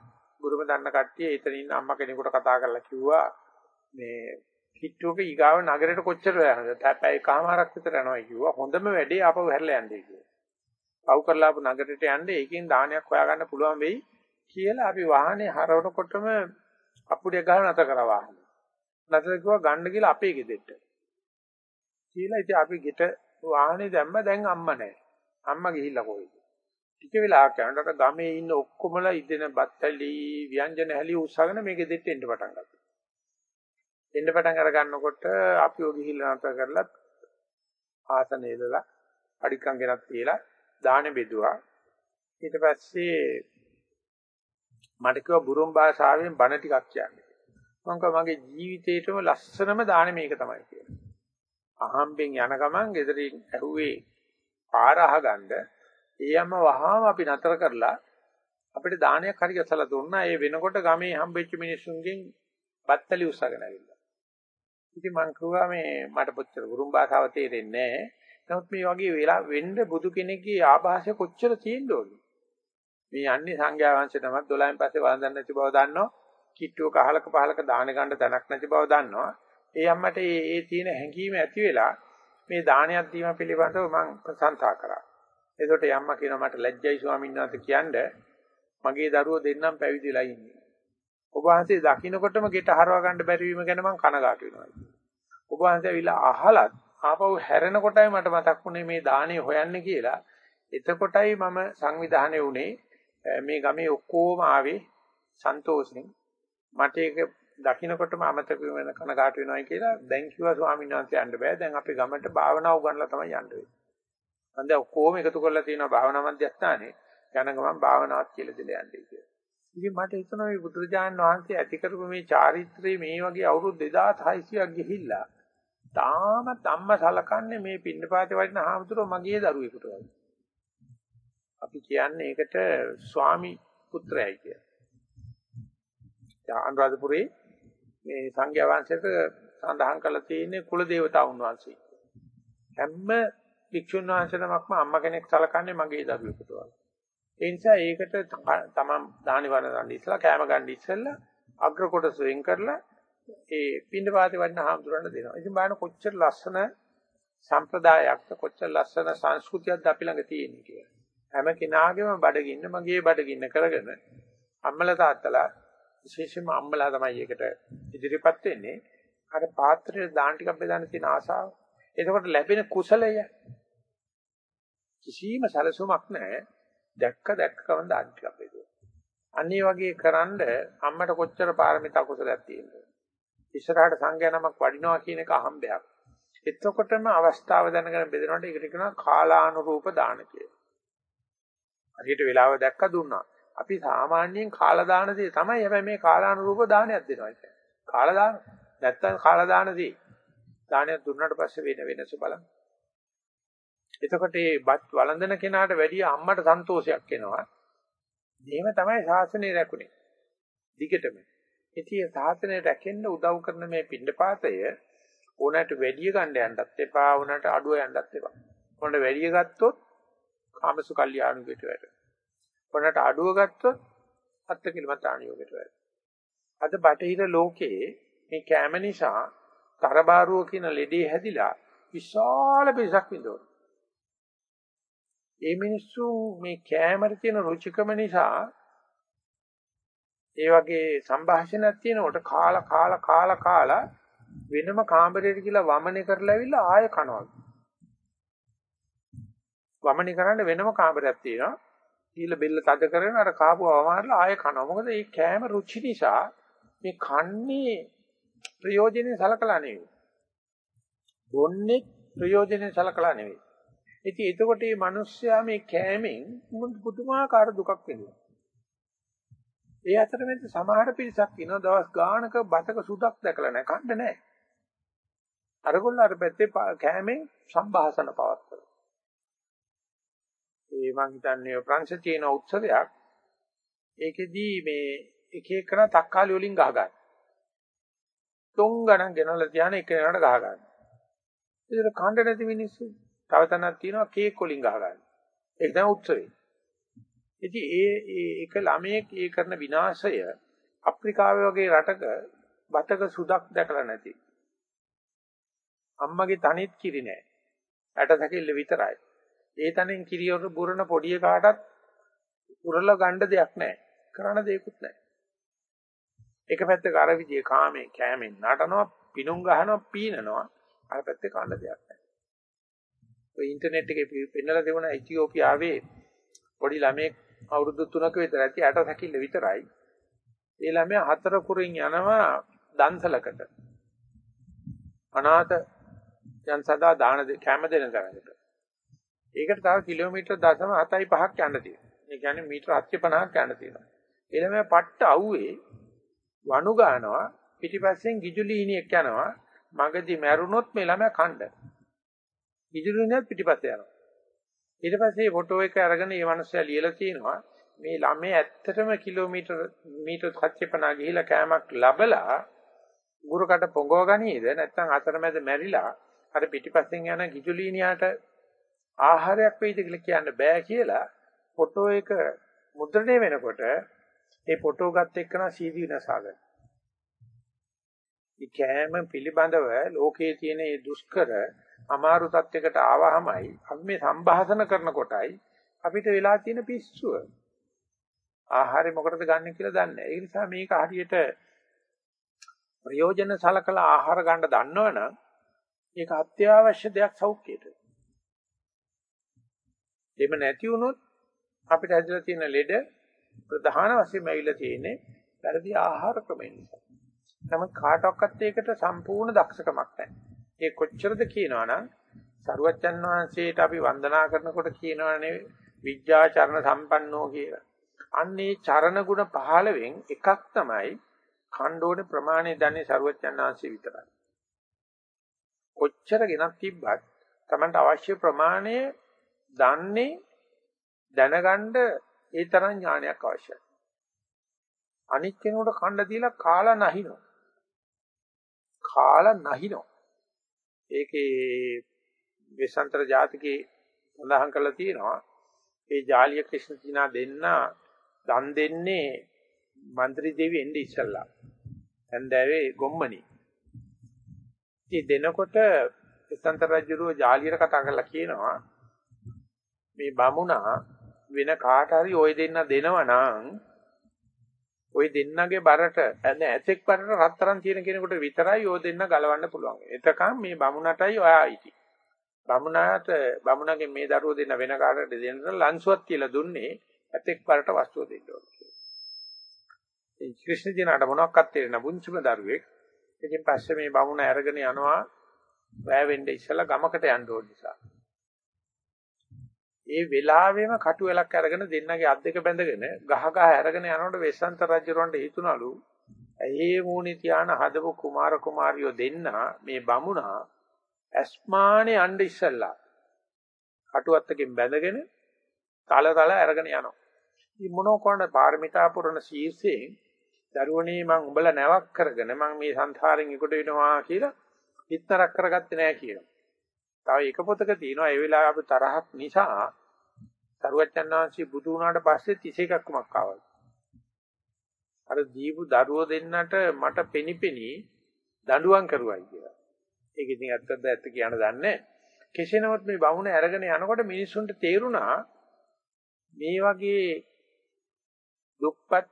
ගුරුම දන්න කට්ටිය එතන ඉන්න අම්මා කෙනෙකුට කතා කරලා කිව්වා මේ කිට්ටුවක ඊගාව නගරයට කොච්චර යනද? පැය කමාරක් විතර යනවා කිව්වා. හොඳම වැඩේ ආපහු හැරලා යන්නේ කිව්වා. පව් කරලා ආපු නගරයට යන්න ඒකෙන් දානයක් හොයාගන්න පුළුවන් වෙයි කියලා අපි වාහනේ හරවනකොටම අපුඩිය ගහලා නැත කරා වාහනේ. නැතර කිව්වා ගන්න කියලා අපේ ගෙදෙට්ට. කියලා ඉතින් අපි ගෙට වාහනේ දැම්ම දැන් අම්මා නැහැ. අම්මා ගිහිල්ලා කොහෙද? ටික වෙලාවක් යනකොට ගමේ ඉන්න ඔක්කොමලා ඉදෙන බත්තලි ව්‍යංජන හැලි උස්සගෙන මේ ගෙදෙට්ට එන්න පටන් ගත්තා. එන්න පටන් අර ගන්නකොට අපිව ගිහිල්ලා නැතර කරලා ආසනේ ඉඳලා අඩිකම් ගෙනත් තියලා දාන බෙදුවා. ඊට පස්සේ මට කිව්වා බුරුම් භාෂාවෙන් බණ ටිකක් කියන්න. මම කිව්වා මගේ ජීවිතේටම ලස්සනම දාන මේක තමයි කියලා. අහම්බෙන් යන ගමන් ගෙදරින් ඇහුවේ පාර අහගන්න එයම වහාම අපි නතර කරලා අපිට දානයක් හරි ගැසලා දුන්නා. ඒ වෙනකොට ගමේ හම්බෙච්ච මිනිස්සුන්ගෙන් බත්තලි උස්සගෙන ඇවිල්ලා. ඉතින් මං කිව්වා මේ මට පොච්චර බුරුම් භාෂාව තේරෙන්නේ නැහැ. නමුත් මේ වගේ වෙලා වෙන්න බුදු කෙනෙක්ගේ ආభాෂය කොච්චර තියෙන්න ඕනද? මේ යන්නේ සංඝයා වහන්සේ තමයි 12න් පස්සේ වළඳන්න නැති බව දන්නවා. කිට්ටුව කහලක පහලක දාන ගන්න තැනක් නැති බව දන්නවා. ඒ අම්මට ඒ ඒ තියෙන හැඟීම ඇති වෙලා මේ දානයක් දීම පිළිබඳව මම ප්‍රශංසා කරා. එතකොට යම්මා කියනවා මට ලැජ්ජයි ස්වාමීන් වහන්සේ කියන්නේ මගේ දරුවෝ දෙන්නම් පැවිදිලා ඉන්නේ. ඔබ වහන්සේ දකින්නකොටම ගෙට හරවා ගන්න බැරි වීම ගැන මම කනගාටු වෙනවා. ඔබ වහන්සේ ඇවිල්ලා අහලත් ආපහු හැරෙන කොටයි මට මතක් වුණේ මේ දාණය හොයන්නේ කියලා. එතකොටයි මම සංවිධානය වුණේ මේ ගමේ ඔක්කොම ආවේ සන්තෝෂෙන්. මට ඒක දකින්නකොටම අමතක වෙන කනගාටු වෙනවයි කියලා දැන් කිව්වා ස්වාමීන් වහන්සේ යන්න බෑ. දැන් අපේ ගමට භාවනාව උගන්ලා තමයි යන්න වෙන්නේ. මම දැන් ඔක්කොම එකතු කරලා තියෙනවා භාවනා මධ්‍යස්ථානේ. යන ගමන් භාවනාවක් කියලා දෙලා යන්නේ කියලා. ඉතින් මට හිතුණා මේ බුදුරජාණන් වහන්සේ ඇති කරපු මේ චාරිත්‍රයේ මේ වගේ අවුරුදු 2600ක් ගිහිල්ලා තාමත් අම්මා සලකන්නේ මේ පින්නපාතේ වඩින ආමතුරෝ මගේ දරුවෙකුට වගේ. අපි කියන්නේ ඒකට ස්වාමි පුත්‍රයයි කියලා. අනුරාධපුරේ මේ සංඝයා වහන්සේට සඳහන් කරලා තියෙන්නේ කුල දේවතාවුන් වහන්සේ. හැම වික්ෂුන් වහන්සේ නමක්ම අම්මා කෙනෙක් සලකන්නේ මගේ දරුවෙකුට වගේ. ඒ නිසා ඒකට තමන් දානි වරඳන් ඉස්සලා කැම ගන්න ඉස්සලා අග්‍ර කොටස වෙන් කරලා ඒ පින්ඩ පාතේ වඩන හාමුදුරන්ට දෙනවා. ඉතින් බලන්න කොච්චර ලස්සන සම්ප්‍රදායක්ද කොච්චර ලස්සන සංස්කෘතියක්ද අපි ළඟ තියෙන්නේ කියලා. හැම කෙනාගේම බඩගින්න මගේ බඩගින්න කරගෙන අම්මලා තාත්තලා විශේෂයෙන්ම අම්මලා තමයි ඒකට ඉදිරිපත් වෙන්නේ. අර පාත්‍රයේ දාන ටිකක් බෙදන්න තියෙන ආසාව. එතකොට ලැබෙන කුසලය කිසිම සැලසුමක් නැහැ. දැක්ක දැක්කම දාන ටිකක් බෙදුවා. අනිත් වගේ කරන්ඩ අම්මට කොච්චර පාරමිතා කුසලයක් තියෙනවද? ඉස්සරහට සංඝයා නමක් වඩිනවා කියන එක අහම්බයක්. එතකොටම අවස්ථාව දැනගෙන බෙදනකොට ඒකට කියනවා කාලානුරූප දාන කියලා. හරියට වෙලාව දැක්ක දුන්නා. අපි සාමාන්‍යයෙන් කාලා දාන දේ තමයි හැබැයි මේ කාලානුරූප දානයක් දෙනවා කියන්නේ. කාලා දාන නැත්තම් කාලා දාන දේ. දානයක් දුන්නාට පස්සේ වෙන වෙනස බලන්න. එතකොට මේ බත් වළඳන කෙනාට වැඩිය අම්මට සන්තෝෂයක් එනවා. එහෙම තමයි ශාසනය රැකුනේ. දිගටම. ඉතින් ශාසනය රැකෙන්න උදව් කරන මේ පින්ඩපාතය ඕනට වැඩිය ගන්න යන්නත් එපා, ඕනට අඩුව යන්නත් එපා. ඕනට වැඩිය ගත්තොත් කාමසු කල්යාණුකට වැටෙනවා. ඕනට අඩුව ගත්තොත් අත්කිලමත් ආණියෝගයට වැටෙනවා. අද බටහිර ලෝකයේ මේ කැම නිසා තරබාරුව කියන ලෙඩේ හැදිලා විශාල පිරිසක් විඳවනවා. ඒ මිනිස්සු මේ කෑමට තියෙන රුචිකම නිසා ඒ වගේ සංഭാෂණයක් තියෙනකොට කාලා කාලා කාලා කාලා වෙනම කාමරයට ගිහලා වමනේ කරලා ඇවිල්ලා ආය කනවා. වමනේ කරන්න වෙනම කාමරයක් තියෙනවා. ඊළ බෙල්ල තද කරගෙන අර කාපුව වමාරලා ආය කනවා. මොකද මේ කෑම රුචි නිසා මේ කන්නේ ප්‍රයෝජනෙ සලකලා නෙවෙයි. බොන්නේ ප්‍රයෝජනෙ සලකලා නෙවෙයි. ඉතින් එතකොට මේ මිනිස්සයා මේ කෑමෙන් පුදුමාකාර දුකක් වෙනවා. ඒ අතරමැද සමහර පිරිසක් ඉනවා දවස් ගානක බතක සුදක් දැකලා නැහැ කන්න නැහැ. අරගොල්ල අර පැත්තේ කෑමෙන් සම්භාෂණ පවත්වනවා. ඒ මං හිතන්නේ ප්‍රංශ තියෙන උත්සවයක්. ඒකෙදී මේ එක එකන තක්කාලි වලින් ගහ ගන්න. තුන් ගණන් ගෙනල්ලා තියාන එක එකනට ගහ ගන්න. ඒතර කණ්ඩ නැති මිනිස්සු තව තැනක් තියෙනවා කේක් වලින් ගහ ගන්න. ඒක තමයි උත්සවේ. ඉතින් ඒ ඒ එක ළමයෙක් ඒ කරන විනාශය අප්‍රිකාවේ වගේ රටක බතක සුදක් දැකලා නැති. අම්මගේ තනිත් කිරි නෑ. ඇට සැකිල්ල විතරයි. ඒ තනෙන් කිරියොර බුරන පොඩි කාටත් උරල ගන්න දෙයක් නෑ. කරන්න දෙයක්වත් නෑ. එක පැත්තක අර විදිය කාමේ කෑමෙන් නටනවා, පිණුම් ගහනවා, පීනනවා. අර පැත්තේ කන්න දෙයක් නෑ. ඔය ඉන්ටර්නෙට් එකේ පෙන්නලා තිබුණා ඉතියෝපියාවේ පොඩි ළමෙක් අවුරුදු 3ක විතර ඇති ඇට සැකිල්ල විතරයි. ඒ ළමයා හතර කුරින් යනවා දන්සලකට. අනාථ යන් සදා දාන කැම දෙන තරකට. ඒකට තව කිලෝමීටර් 0.75ක් යන්න තියෙනවා. ඒ කියන්නේ මීටර 750ක් යන්න තියෙනවා. ඒ ළමයා පට්ට අවුවේ වණු ගන්නවා පිටිපස්සෙන් ගිජුලීනියක් යනවා. මගදී මැරුණොත් මේ ළමයා කණ්ඩ. ගිජුලීනියක් පිටිපස්සේ යනවා. ඊට පස්සේ ෆොටෝ එක අරගෙන මේ මනුස්සයා ලියලා තියෙනවා මේ ළමයි ඇත්තටම කිලෝමීටර් මීටර් 750 ගිහිලා කෑමක් ලැබලා ගුරුකට පොඟව ගනීද නැත්නම් අතරමැද මැරිලා අර පිටිපස්සෙන් යන ගිජුලීනියාට ආහාරයක් වෙයිද කියලා කියන්න බෑ කියලා ෆොටෝ එක මුද්‍රණය වෙනකොට ඒ ෆොටෝ ගත් එක්කන සීදී විනාශාගන්න. මේ කෑම පිළිබඳව ලෝකයේ තියෙන මේ දුෂ්කර අමාරු තත්යකට ආවහමයි අපි මේ සංభాෂණ කරනකොටයි අපිට වෙලා තියෙන පිස්සුව. ආහාරය මොකටද ගන්න කියලා දන්නේ නැහැ. ඒ නිසා මේක හරියට ප්‍රයෝජන සලකලා ආහාර ගන්න දන්නවනම් ඒක අත්‍යවශ්‍ය දෙයක් සෞඛ්‍යයට. එහෙම නැති වුණොත් අපිට ඇදලා තියෙන ලෙඩ ප්‍රධාන වශයෙන්ම ඇවිල්ලා තියෙන්නේ වැරදි ආහාර ක්‍රමයෙන් නිසා. නමුත් කාටවත් ඒකට සම්පූර්ණ දක්ෂකමක් නැහැ. ඒ කොච්චරද කියනවනම් සරුවච්චන් වහන්සේට අපි වන්දනා කරනකොට කියනවනේ විද්‍යාචරණ සම්පන්නෝ කියලා. අන්නේ චරණ ගුණ 15න් එකක් තමයි ඛණ්ඩෝනේ ප්‍රමාණය දන්නේ සරුවච්චන් වහන්සේ විතරයි. කොච්චර ගෙනත් තිබ්බත් Tamanට අවශ්‍ය ප්‍රමාණය දන්නේ දැනගන්න ඒ තරම් ඥානයක් අවශ්‍යයි. අනික් කෙනෙකුට කණ්ඩ දීලා කාලා නැහිනෝ. කාලා නැහිනෝ. ඒකේ වෙසන්තර ජාතකේ සඳහන් කරලා තියෙනවා. ඒ ජාලිය ක්‍රිෂ්ණ චීනා දෙන්න දන් දෙන්නේ മന്ത്രി දෙවි එන්නේ ඉස්සල්ලා. හන්දෑවේ ගොම්මනි. ඉතින් දෙනකොට වෙසන්තර රජුරෝ ජාලියට කතා කරලා කියනවා මේ බමුණා වෙන කාට හරි ওই දෙන්න දෙනවනම් ওই දෙන්නගේ බරට නැ ඇතෙක් බරට රත්තරන් තියෙන කෙනෙකුට විතරයි ඕ දෙන්න ගලවන්න පුළුවන්. එතකන් මේ බමුණටයි ඔයා ඉති. බමුණාට බමුණගේ මේ දරුව දෙන්න වෙන කාටද දෙන්න ලන්සුවක් කියලා දුන්නේ ඇතෙක් බරට වස්තුව දෙන්න ඕනේ. ඒ ක්‍රිෂ්ණ දිනාට මොනවක්වත් තේරෙන පුංචිම දරුවෙක්. ඉතින් පස්සේ මේ බමුණ අරගෙන යනවා වැවෙන්න ඉස්සලා ගමකට යන්න ඕන නිසා. ඒ වෙලාවෙම කටුවලක් අරගෙන දෙන්නගේ අත් දෙක බැඳගෙන ගහ ගහ අරගෙන යනකොට වෙස්සන්ත රජුරවන්ට හිතුණලු ඇහි මූණි තියාන හදපු කුමාර කුමාරියෝ දෙන්න මේ බමුණා ඇස්මානේ අඬ ඉස්සල්ලා කටුවත්තකින් බැඳගෙන තල තල අරගෙන යනවා. ඉතින් මොනෝ කරන පාරමිතා පුරන ශීර්ෂයෙන් දරුවනේ මං උඹලා නැවක් කරගෙන මං මේ සංසාරෙන් එකට වෙනවා කියලා හිතරක් කරගත්තේ නැහැ කියලා. තව එක පොතක තියෙනවා ඒ වෙලාවේ අපි තරහක් නිසා සරුවච්චන් වහන්සේ බුදු වුණාට පස්සේ 31ක්මක් ආවා. අර දීපු දරුවෝ දෙන්නට මට පෙනිපෙනි දඬුවම් කරුවයි කියලා. ඒක ඉතින් ඇත්තද ඇත්ත කියන දන්නේ. කෙසේ නමුත් මේ බමුණ අරගෙන යනකොට මිනිස්සුන්ට තේරුණා මේ වගේ දුක්පත්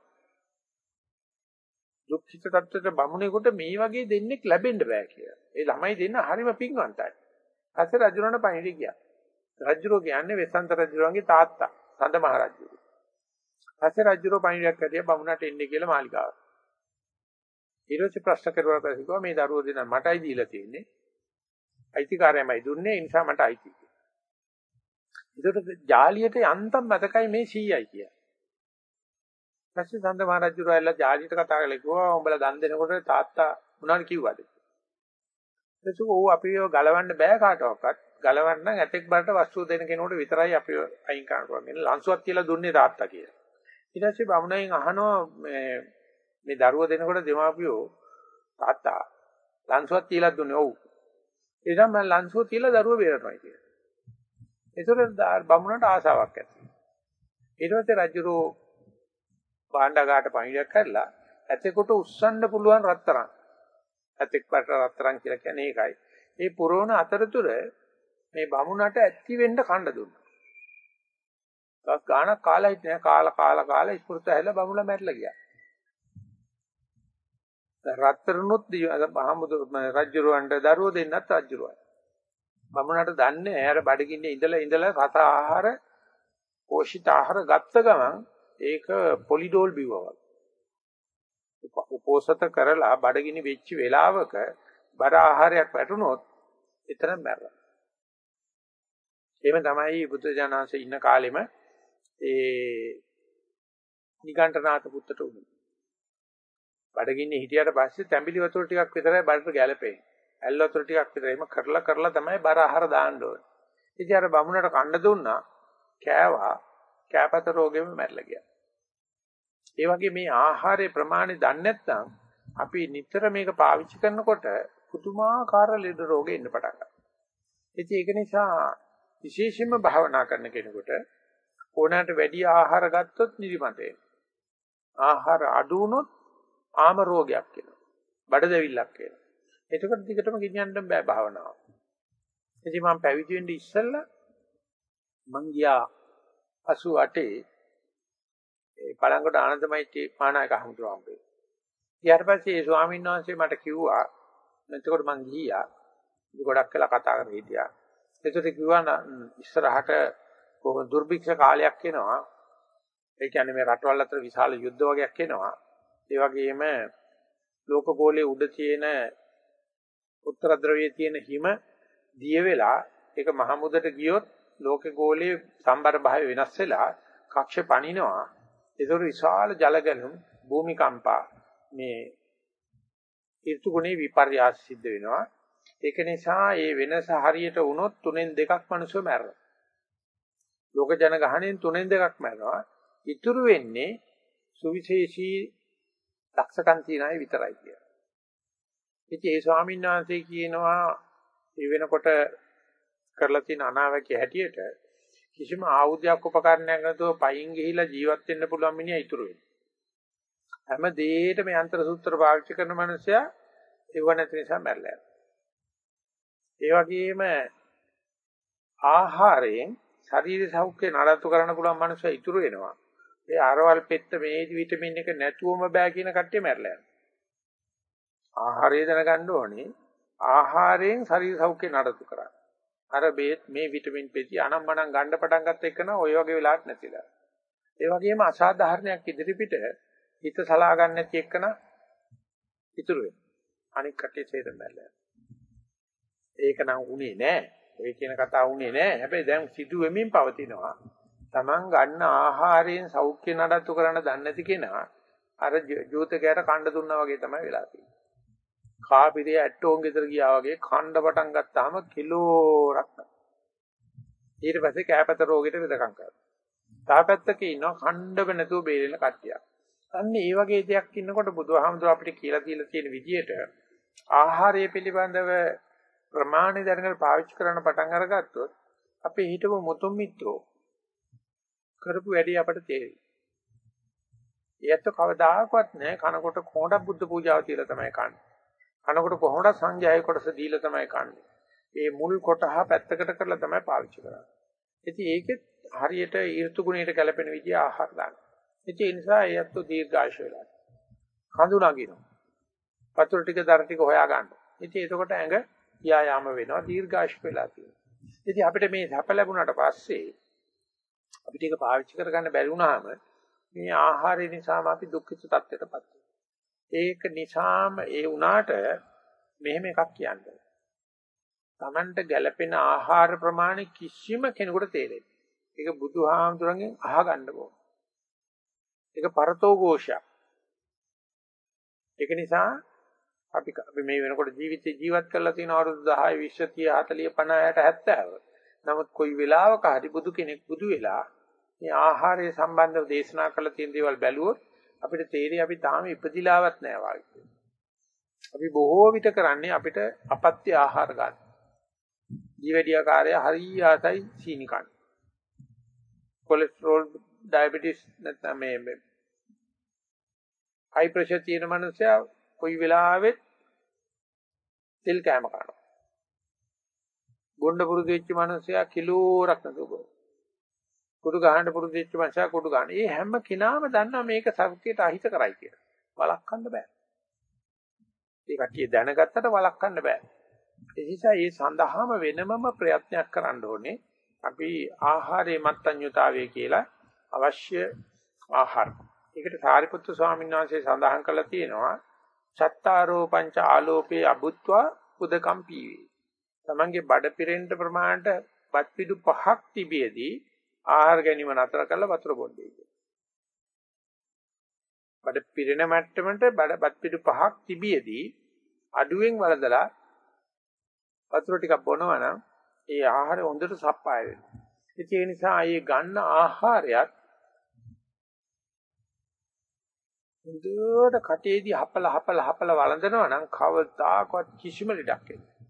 දුක්ඛිත තත්ත්වයට බමුණෙකුට මේ වගේ දෙන්නෙක් ලැබෙන්න බෑ කියලා. ඒ ළමයි දෙන්න හරිම පිංවන්තයි. පස්සේ රජුරණ පණිවිඩ ගියා. රජුරෝ කියන්නේ වෙසන්ත රජුරන්ගේ තාත්තා සඳ මහ රජු. පස්සේ රජුරෝ පණිවිඩයක් කරියා බමුණට එන්නේ කියලා මාලිගාවට. ඊට ප්‍රශ්න කරුවා පස්සේ කිව්වා මේ දරුවෝ දෙන මටයි දීලා තියෙන්නේ. අයිතිකාරයමයි දුන්නේ ඒ නිසා මට අයිති. ඒකට ජාලියට යන්තම් මතකයි මේ 100යි කිය. පස්සේ සඳ මහ රජුරෝ ඇවිල්ලා ජාලියට කතා කරලා කිව්වා උඹලා දන් දෙනකොට තාත්තා මොනවද කිව්වද? ඒක ඕ අපිව ගලවන්න බෑ කාටවත්. ගලවන්න ඇතෙක් බරට වස්තුව දෙන කෙනෙකුට විතරයි අපිව අයින් කරන්න පුළුවන්. ලංසුවක් කියලා දුන්නේ තාත්තා කියලා. ඊට පස්සේ බමුණෙන් අහනවා මේ මේ දරුව දෙනකොට දෙමාපියෝ තාත්තා ලංසුවක් තියලා දුන්නේ. ඔව්. ඒ නිසා මම ලංසුව තියලා දරුව බේරනවා කියලා. ඒතර බමුණට ආසාවක් ඇති. ඊට පස්සේ රජුරෝ භාණ්ඩගාට පණිවිඩයක් කරලා ඇතෙකුට උස්සන්න පුළුවන් රත්තරන් ඇතෙක් පාට රත්තරන් කියලා කියන්නේ ඒකයි. මේ පුරවන අතරතුර මේ බමුණට ඇත්ති වෙන්න කණ්ඩ දුන්නා. තවත් ගානක් කාලා හිටියා කාලා කාලා කාලා ඉස්පෘත ඇහැලා බමුණ මැරිලා ගියා. රත්තරනුත් මහමුදු රජුරවන්ට දරුවෝ දෙන්නත් රජුරවයි. බමුණට දන්නේ ඇර බඩගින්නේ ඉඳලා ඉඳලා රස ආහාර පෝෂිත ආහාර ගත්ත ගමන් ඒක පොලිඩෝල් බිව්වා. උපෝසත කරලා බඩගිනි වෙච්ච වෙලාවක බර ආහාරයක් වැටුනොත් එතන මැරෙනවා. එහෙම තමයි බුදුජානහන්සේ ඉන්න කාලෙම ඒ නිගණ්ඨනාත පුත්තට උනේ. බඩගින්නේ හිටියට පස්සේ තැඹිලි වතුර ටිකක් විතරයි බඩට ගැලපෙන්නේ. ඇල් වතුර ටිකක් විතර එහෙම කරලා කරලා තමයි බර ආහාර දාන්න ඕනේ. ඉතින් අර බමුණට කන්න දුන්නා කෑවා කෑපත රෝගෙම මැරලා ගියා. ඒ වගේ මේ ආහාරයේ ප්‍රමාණය දන්නේ නැත්නම් අපි නිතර මේක පාවිච්චි කරනකොට පුදුමාකාර ලෙඩ රෝගෙ එන්න පටන් ගන්නවා. ඒක නිසා විශේෂයෙන්ම භාවනා කරන කෙනෙකුට ඕනෑමට වැඩි ආහාර ගත්තොත් නිදිමත ආහාර අඩු වුණොත් ආම රෝගයක් වෙනවා. බඩ දෙවිල්ලක් වෙනවා. එතකොට දිගටම ගෙනියන්න බෑ භාවනාව. ඉතින් මම පැවිදි වෙන්න ඉස්සෙල්ලා මං ගියා 88 ඒ පළංගොඩ ආනන්දමයිත්‍රි පානායක හමුදුරම්බේ. ඊට පස්සේ ඒ ස්වාමීන් වහන්සේ මට කිව්වා එතකොට මං ගියා. ගොඩක් වෙලා කතා කරගෙන හිටියා. එතකොට කිව්වා ඉස්සරහට කොහොම දුර්භික්ෂ කාලයක් එනවා. ඒ කියන්නේ මේ රටවල් අතර විශාල යුද්ධ වගේක් එනවා. ඒ වගේම ලෝක ගෝලයේ උඩ තියෙන උත්තර ධ්‍රවයේ තියෙන හිම දිය වෙලා ඒක මහමුදට ගියොත් ලෝක ගෝලයේ සම්බර භාවය වෙනස් වෙලා කක්ෂ පනිනවා ඒතර විශාල ජලගැලුම් භූමිකම්පා මේ ඍතු ගුණේ විපර්යාස සිද්ධ වෙනවා. ඒක නිසා ඒ වෙනස හරියට වුණොත් තුනෙන් දෙකක් මිනිස්සු මැරෙනවා. ලෝක ජනගහණයෙන් තුනෙන් දෙකක් මැරෙනවා. ඉතුරු වෙන්නේ සුවිශේෂී දක්ෂකම් තියන අය විතරයි කියලා. ඉතින් ඒ ස්වාමීන් වහන්සේ කියනවා ඒ වෙනකොට කරලා තියෙන අනාවැකිය හැටියට කිසිම ආයුධයක් උපකරණයක් නැතුව පයින් ගිහිලා ජීවත් වෙන්න පුළුවන් මිනිහා ඉතුරු වෙනවා. හැම දෙයකටම යන්ත්‍ර සූත්‍ර පාවිච්චි කරන මනුස්සයා ඒව නැති නිසා මැරලා යනවා. ඒ වගේම ආහාරයෙන් ශරීර සෞඛ්‍ය නඩත්තු කරන්න පුළුවන් මනුස්සයා ඉතුරු වෙනවා. ඒ අරවල් පෙත්ත මේ විටමින් එක නැතුවම බෑ කියන කට්ටිය මැරලා යනවා. ආහාරය දැනගන්න ඕනේ. ආහාරයෙන් ශරීර සෞඛ්‍ය නඩත්තු කරන්න. අර බේත් මේ විටමින් පෙති අනම්මනම් ගන්න පටන් ගත්ත එකන ඔය වගේ වෙලාවක් නැතිලා. ඒ වගේම අසාධාරණයක් ඉදිරිපිට හිත සලා ගන්න නැති එකන ඉතුරු වෙනවා. අනික් කටේ තේරෙන්න බැහැ. ඒක නම් උනේ නෑ. ඔය කියන කතාව උනේ නෑ. හැබැයි දැන් සිදු වෙමින් පවතිනවා. Taman ගන්න ආහාරයෙන් සෞඛ්‍ය නඩත්තු කරන්න දන්නේ නැති කෙනා අර ජෝතකයට කණ්ඩ දුන්නා වගේ තමයි වෙලා තියෙන්නේ. කාපිරිය ඇට්ටෝන් ගෙදර ගියා වගේ කණ්ඩ පටන් ගත්තාම කිලෝරක් ඊට පස්සේ කෑපත රෝගෙට වෙදකම් කරනවා. තාපැත්තක ඉන්නවා කණ්ඩව නැතුව බේරෙන කට්ටියක්. අන්න ඒ වගේ දෙයක් ඉන්නකොට බුදුහාමුදුර අපිට කියලා දීලා තියෙන විදිහට ආහාරය පිළිබඳව ප්‍රමාණි දැනගෙන පාවිච්චි කරන්න පටන් අරගත්තොත් අපේ හිතව මුතුන් මිත්‍රෝ කරපු වැඩි අපට තේරෙයි. ඒත් කවදාකවත් නෑ කනකොට කොහොමද බුද්ධ පූජාව කියලා තමයි කන්නේ. කනකොට කොහොමද සංඝයාය කොටස දීලා තමයි කන්නේ. ඒ මුල් කොටහ පැත්තකට කරලා තමයි පාවිච්චි කරන්නේ. ඉතින් ඒකෙත් හරියට ඍතු ගුණයට ගැලපෙන විදිහ ආහාර ගන්න. ඉතින් ඒ නිසා ඒත් දීර්ඝායුෂ වෙලා. කඳු නගිනවා. වතුර ටික දර ටික හොයා ගන්න. ඉතින් එතකොට ඇඟ යායාම වෙනවා දීර්ඝායුෂ වෙලා තියෙනවා. ඉතින් අපිට මේ සැප ලැබුණාට පස්සේ අපිට ඒක පාවිච්චි කරගන්න බැරි වුණාම මේ ආහාරය නිසාම අපි දුක්ඛිත තත්ත්වයටපත් ඒක නිසාම ඒ වුණාට මෙහෙම එකක් කියන්නේ. Tamanට ගැළපෙන ආහාර ප්‍රමාණය කිසිම කෙනෙකුට තේරෙන්නේ. ඒක බුදුහාමුදුරන්ගෙන් අහගන්න ඕන. ඒක පරතෝ ഘോഷයක්. ඒක නිසා අපි අපි මේ වෙනකොට ජීවිතේ ජීවත් කරලා තියෙන අවුරුදු 10 20 30 40 50 60 70. නමුත් කොයි වෙලාවක හරි බුදු කෙනෙක් බුදු වෙලා මේ ආහාරය සම්බන්ධව දේශනා කළ තියෙන දේවල් බැලුවොත් අපිට තේරෙයි අපි තාම ඉපදිලාවත් නැහැ වාගේ. අපි බොහෝ විට කරන්නේ අපිට අපත්‍ය ආහාර ගන්න. ජීවැඩියාකාරය හරිය ආසයි සීනි කන්න. කොලෙස්ටරෝල් ඩයබටිස් නැත්නම් මේ හයි ප්‍රෙෂර් තියෙන මනුස්සයා කොයි වෙලාවෙත් තෙල් කෑම කනවා. බොණ්ඩ පුරුදු වෙච්ච මනුස්සයා කිලෝරක් නතුව කුඩු ගහන්න පුරුදු වෙච්ච මනුස්සයා කුඩු ගන්න. මේ හැම කෙනාම දන්නවා මේක සෞඛ්‍යයට අහිත කරයි කියලා. වළක්වන්න බෑ. ඒ කට්ටිය දැනගත්තට වළක්වන්න බෑ. ඒ නිසා මේ සඳහාම වෙනමම ප්‍රයත්නයක් කරන්න ඕනේ. අපි ආහාරයේ මත්ඤ්‍යතාවය කියලා අවශ්‍ය ආහාර. ඒකට සාරිපුත්තු ස්වාමීන් වහන්සේ සඳහන් කළා තියෙනවා සත්තාරෝ පංච ආලෝපේ අබුත්වා උදකම් පීවේ. Tamange බඩ පිරෙන්න ප්‍රමාණයට බත් පිඩු පහක් තිබියදී ආහාර ගැනීම නතර කරලා වතුර බොන්නේ කියලා. බඩ පිරෙන මට්ටමට බඩ බත් පිඩු පහක් තිබියදී අඩුවෙන් වලදලා වතුර ටිකක් බොනවා නම් ඒ ආහාරය හොඳට සප්පාය වෙනවා. ඒ නිසා ආයේ ගන්න ආහාරයත් හොඳට කටේදී හපල හපල හපල වළඳනවා නම් කවදාකවත් කිසිම ලෙඩක් එන්නේ නැහැ.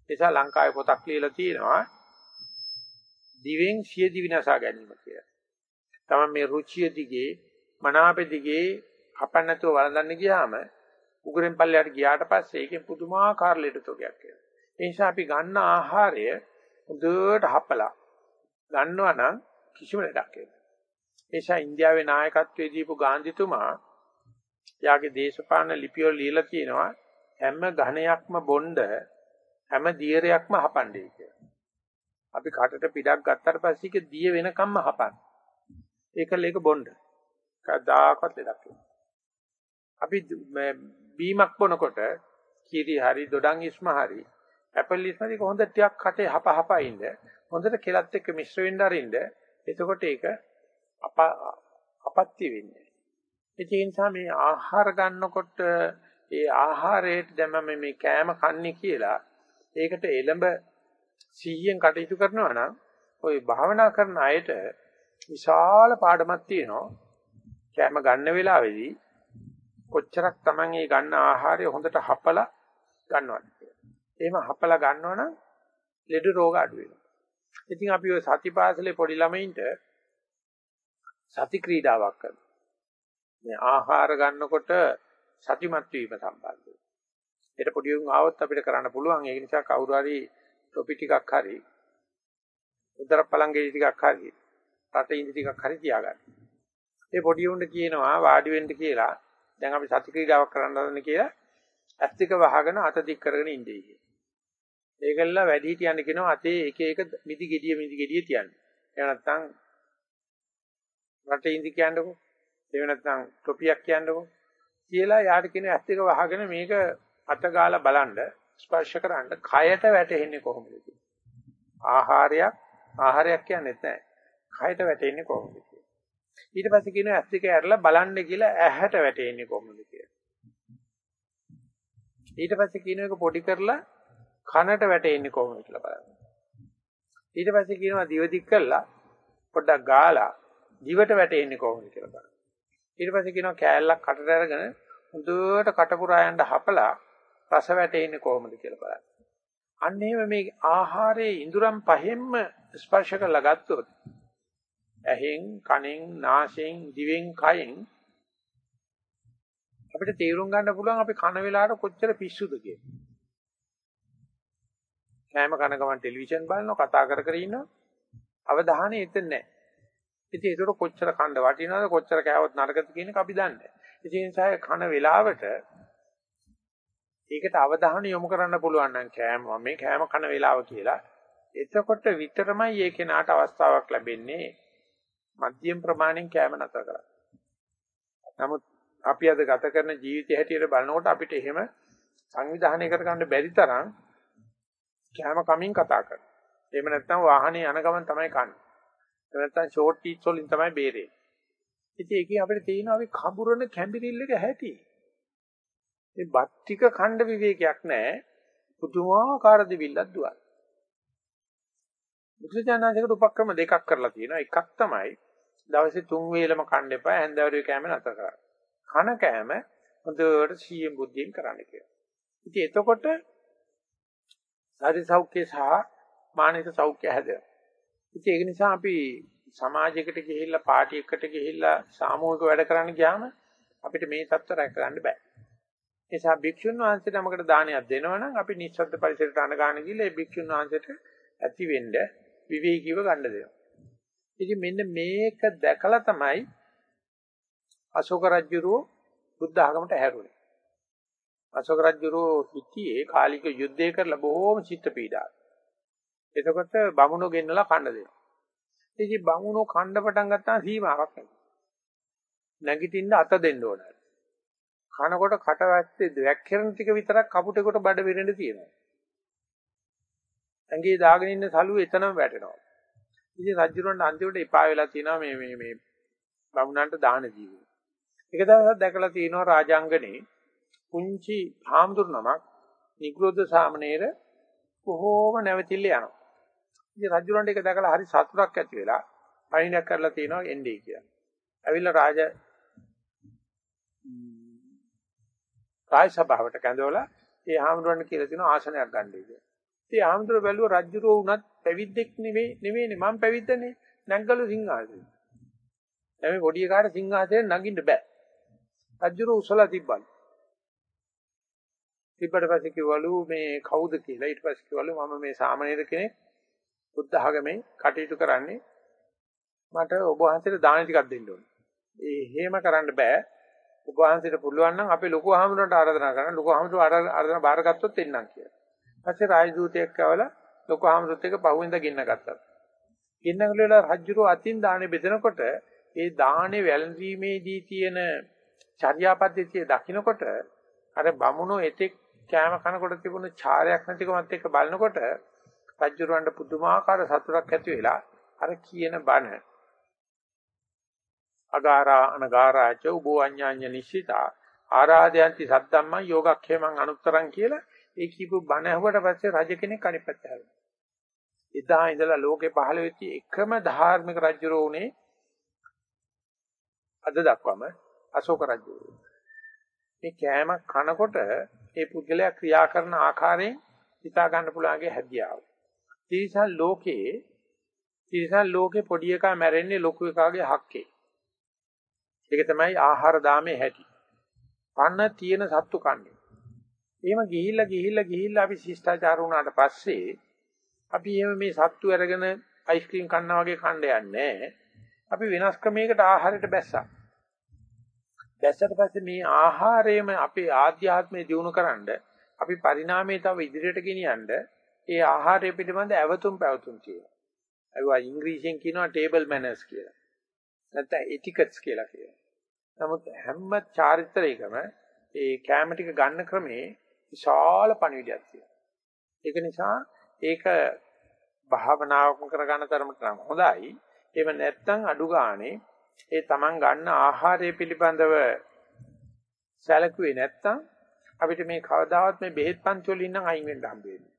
ඒ නිසා ලංකාවේ පොතක් ලියලා තියෙනවා දිවෙන් සිය දිවිනසා ගැනීම කියලා. තමයි මේ රුචිය දිගේ මනාපෙ දිගේ හපන්න නැතුව වළඳන්න ගියාම උගුරෙන් පල්ලයට ගියාට පස්සේ ඒකෙන් පුදුමාකාර ලෙඩ තොගයක් එනවා. ඒ නිසා අපි ගන්න ආහාරය හොඳට හපලා ගන්නවා නම් කිසිම ලෙඩක් එන්නේ නිසා ඉන්දියාවේ නායකත්වයේ දීපු ගාන්ධිතුමා යාගේ දේශපාලන ලිපිවල ලියලා තියෙනවා හැම ඝණයක්ම බොණ්ඩ හැම දියරයක්ම හපන්නේ කියලා. අපි කටට පිටක් ගත්තාට පස්සේ ඒක දිය වෙනකම්ම හපන්න. ඒකල ඒක බොණ්ඩ. කවදාකවත් ලෙඩක් අපි බීමක් බොනකොට කීරි හරි දොඩම් ඉස්ම හරි ඇපල් ඉස්ම හරි හොඳ ටිකක් කටේ හප හප ඉන්න හොඳට කෙලත් එක්ක මිශ්‍ර වෙන්න අරින්න එතකොට ඒක අප අපත්‍ය වෙන්නේ. ඒ නිසා මේ ආහාර ගන්නකොට ඒ ආහාරයට දැම මේ කෑම කන්නේ කියලා ඒකට එළඹ 100න් කටයුතු කරනවා නම් ওই භාවනා කරන අයට විශාල පාඩමක් තියෙනවා. කෑම ගන්න වෙලාවේදී කොච්චරක් Taman ඒ ගන්න ආහාරය හොඳට හපලා ගන්නවද කියලා. එහෙම හපලා ගන්නවනම් ලෙඩ රෝග අඩු වෙනවා. ඉතින් අපි ඔය සතිපාසලේ පොඩි ළමයින්ට සති ක්‍රීඩාවක් කරනවා. මේ ආහාර ගන්නකොට සතිමත් වීම සම්බන්ධව. ඒක පොඩි උන් ආවොත් අපිට කරන්න පුළුවන්. ඒ නිසා කවුරු හරි ටොපි ටිකක් හරි උදර පළංගේ ටිකක් හරි රටේ ඉඳි ටිකක් හරි තියාගන්න. ඒ පොඩි උන්ට කියනවා වාඩි වෙන්න කියලා. දැන් අපි සති ක්‍රීඩාවක් කරන්න හදන කියලා ඇස් දෙක වහගෙන අත දික් කරගෙන ඉඳී කියලා. ඒකල්ල වැඩි හිටියන්න කියනවා අතේ එක එක මිදි ගෙඩිය මිදි ගෙඩිය තියන්න. එහෙම නැත්නම් රටේ ඉඳි කියන්නකෝ. එහෙම නැත්නම් ටොපියක් කියන්නකෝ. කියලා යාට කියන ඇස් දෙක වහගෙන මේක අත ගාලා බලන්න ස්පර්ශ කරන්න කයට වැටෙන්නේ කොහොමද ආහාරයක් ආහාරයක් කියන්නේ නැහැ. කයට වැටෙන්නේ කොහොමද ඊට පස්සේ කියනවා ඇස් දෙක ඇරලා බලන්න කියලා ඇහැට වැටෙන්නේ කොහොමද කියලා. ඊට පස්සේ කියනවා ඒක පොඩි කරලා කනට වැටෙන්නේ කොහොමද කියලා බලන්න. ඊට පස්සේ කියනවා දිව දික් කරලා පොඩ්ඩක් ගාලා දිවට වැටෙන්නේ කොහොමද කියලා බලන්න. ඊට පස්සේ කියනවා කෑල්ලක් කටට අරගෙන හොඳට කටපුරා යන්න හපලා රස වැටෙන්නේ කොහොමද කියලා බලන්න. අන්න එහෙම මේ ආහාරයේ ඉඳුරම් පහෙන්ම ස්පර්ශ කරලා ගත්තොත් ඇහෙන්, කනෙන්, නාසයෙන්, දිවෙන්, කයෙන් අපිට තේරුම් ගන්න පුළුවන් අපි කන වෙලාවට කොච්චර පිස්සුද කියලා. කෑම කන ගමන් ටෙලිවිෂන් බලනවා කතා කර කර ඉන්නවා අවධානය එතන නැහැ. ඉතින් ඒකට කොච්චර කණ්ඩ වටිනවද කොච්චර කෑවොත් නරකද කියන එක අපි දන්නේ නැහැ. ඉතින් ඒ නිසා කන වෙලාවට ඒකට අවධානය යොමු කරන්න පුළුවන් නම් කෑම මේ කෑම කන වේලාව කියලා. එතකොට විතරමයි ඒ කෙනාට අවස්ථාවක් ලැබෙන්නේ මධ්‍යම ප්‍රමාණයෙන් කෑම නැතර කරන්න. නමුත් අපි අද ගත කරන ජීවිතය හැටියට බලනකොට අපිට එහෙම සංවිධානය කරගන්න බැරි තරම් කෑම කමින් කතා කරනවා. එහෙම නැත්නම් වාහනේ යන ගමන් තමයි කන්නේ. එහෙම නැත්නම් ෂෝට් ටීච් වලින් තමයි බේරෙන්නේ. ඉතින් ඒකේ අපිට තියෙනවා අපි කඹුරන කැම්බිරිල්ලක හැටි. මේ බත් ටික ඛණ්ඩ විවේකයක් නැහැ. පුදුමාකාර දෙවිල්ලක් දුවන. මුද්‍රජානසිකට උපක්‍රම දෙකක් කරලා තියෙනවා. එකක් තමයි දවසේ තුන් වේලම කන්න එපා හැන්දෑවරුවේ කෑම නැතර කරන්න. කන කෑම හොඳට සීයෙන් බුද්ධියෙන් කරන්න කියලා. ඉතින් එතකොට ශාරීරික සෞඛ්‍ය සහ මානසික සෞඛ්‍ය හැදෙනවා. ඉතින් ඒක නිසා අපි සමාජයකට ගිහිල්ලා පාටි එකකට ගිහිල්ලා සාමූහික වැඩ කරන්න ගියාම අපිට මේ தත්ත්ව රැක ගන්න බෑ. නිසා භික්ෂුන් වහන්සේ නමකට දානයක් දෙනවනම් අපි නිස්සද්ද පරිසරයට අණ ගන්න ගිහලා ඒ භික්ෂුන් වහන්සේට ඇති වෙන්න විවේකීව ගන්න දෙනවා. ඉතින් මෙන්න මේක දැකලා තමයි අශෝක රජුරෝ බුද්ධ ආගමට හැරුණේ. අශෝක රජුරෝ හිටියේ කාලික යුද්ධය කරලා බොහෝම චිත්ත පීඩාවක්. එතකොට බමුණෝ ගෙන්නලා කන්න දෙනවා. ඉතින් බමුණෝ කන්න පටන් ගත්තා සීමාවක් නැහැ. නැගිටින්න අත දෙන්න ඕනේ. කනකොට කට වැත්තේ වැක්කිරන ටික විතරක් කපුටේකට බඩ වෙරෙන්න තියෙනවා. ඇඟේ දාගෙන ඉන්න සලුව එතනම වැටෙනවා. ඉතින් රජුරන්ට අන්තිමට එපා වෙලා තියෙනවා මේ මේ මේ බමුණන්ට දාන ජීවය. එක දවසක් දැකලා තියෙනවා රාජාංගනේ කුංචි හාමුදුරු නමක් නිග්‍රෝධ සාමණේර කොහොම නැවතිල්ල යනවා. ඉතින් රජුරන්ට ඒක දැකලා හරි සතුටක් ඇති වෙලා පණිනක් කරලා තියෙනවා එන්නේ කියලා. ඇවිල්ලා රාජ කාය සභාවට කැඳවලා ඒ ආමඳුරන් කියලා තියෙන ආසනයක් ගන්නයි කියලා. ඉතින් ආමඳුර බැලුව රජ්ජුරෝ වුණත් පැවිද්දෙක් නෙවෙයි නෙවෙයිනේ මම පැවිද්දනේ නැංගලු සිංහාසනේ. දැන් මේ පොඩි එකාට සිංහාසයෙන් නගින්න බෑ. රජ්ජුරෝ උසලා තිබ්බලු. තිබ්බට පස්සේ කිව්වලු මේ කවුද කියලා ඊට පස්සේ කිව්වලු මම මේ සාමණේර කෙනෙක් බුද්ධ ආගමේ කටයුතු කරන්නේ මට ඔබ වහන්සේට දාන ටිකක් දෙන්න ඕනේ. ඒ හේම කරන්න බෑ. ඔබ වහන්සේට පුළුවන් නම් අපි ලොකු හාමුදුරන්ට ආරාධනා කරන්න ලොකු හාමුදුරුවෝ ආරාධනා බාරගත්තොත් එන්නම් කියලා. ඊපස්සේ රාජදූතයෙක් කවලා ලොකු හාමුදුරුවොත් එක්ක පහුවෙන්ද ගෙන්න ගත්තා. ගෙන්නගල වෙලා රජුරෝ අතින් දාණය බෙදනකොට ඒ දාහනේ වැළඳීමේදී තියෙන චර්යාපද්ධතිය දකින්නකොට අර බමුණෝ එතෙක් කෑම කනකොට තිබුණු චාරයක් නැතිකමත් එක්ක බලනකොට රජුරවන්ට පුදුමාකාර සතුටක් ඇති වෙලා අර කියන බණ අගාරා අනගාරාච උබෝ අඤ්ඤාඤ්ඤ නිශ්චිතා ආරාධයන්ති සද්දම්මං යෝගක්ඛේමං අනුත්තරං කියලා ඒ කියපු බණ ඇහුවට පස්සේ රජ කෙනෙක් අනිත් පැත්ත හැරුණා. එදා ඉඳලා ලෝකේ පහළ වෙච්ච එකම ධාර්මික රජුරෝ උනේ අද දක්වාම අශෝක රජුරෝ. මේ කෑම කනකොට ඒ පුද්ගලයා ක්‍රියා කරන ආකාරයෙන් හිතා ගන්න පුළුවන්ගේ හැදියාව. තිරිසන් ලෝකේ තිරිසන් ලෝකේ පොඩි එකා මැරෙන්නේ ලොකු එකාගේ හක්කේ. ඒක තමයි ආහාර දාමේ හැටි. පන්න තියෙන සත්තු කන්නේ. එහෙම ගිහිල්ලා ගිහිල්ලා ගිහිල්ලා අපි ශිෂ්ටාචාර වුණාට පස්සේ අපි එහෙම මේ සත්තු අරගෙන අයිස්ක්‍රීම් කන්නා වගේ කණ්ඩ යන්නේ අපි වෙනස් ක්‍රමයකට ආහාරයට බැස්සා. බැස්සට පස්සේ මේ ආහාරයම අපේ ආධ්‍යාත්මය දියුණු කරන්න අපි පරිණාමයේ තව ඉදිරියට ගෙනියන්න ඒ ආහාරය පිළිබඳ ඇවතුම් පැවතුම් තියෙනවා. ඒවා ඉංග්‍රීසියෙන් කියනවා ටේබල් මැනර්ස් කියලා. නැත්නම් එටිකට්ස් කියලා කියනවා. නමුත් හැම චාරිත්‍රයකම ඒ කැම ටික ගන්න ක්‍රමේ විශාල පණිවිඩයක් තියෙනවා. ඒක නිසා ඒක භාවනාවක් කරගන්න තරමට නම් හොඳයි. එහෙම නැත්නම් අඩු ගානේ ඒ Taman ගන්න ආහාරය පිළිබඳව සැලකුවේ නැත්නම් අපිට මේ කවදාවත් මේ බෙහෙත් පන්ති වලින් නම් අයින් වෙන්න හම්බ වෙන්නේ.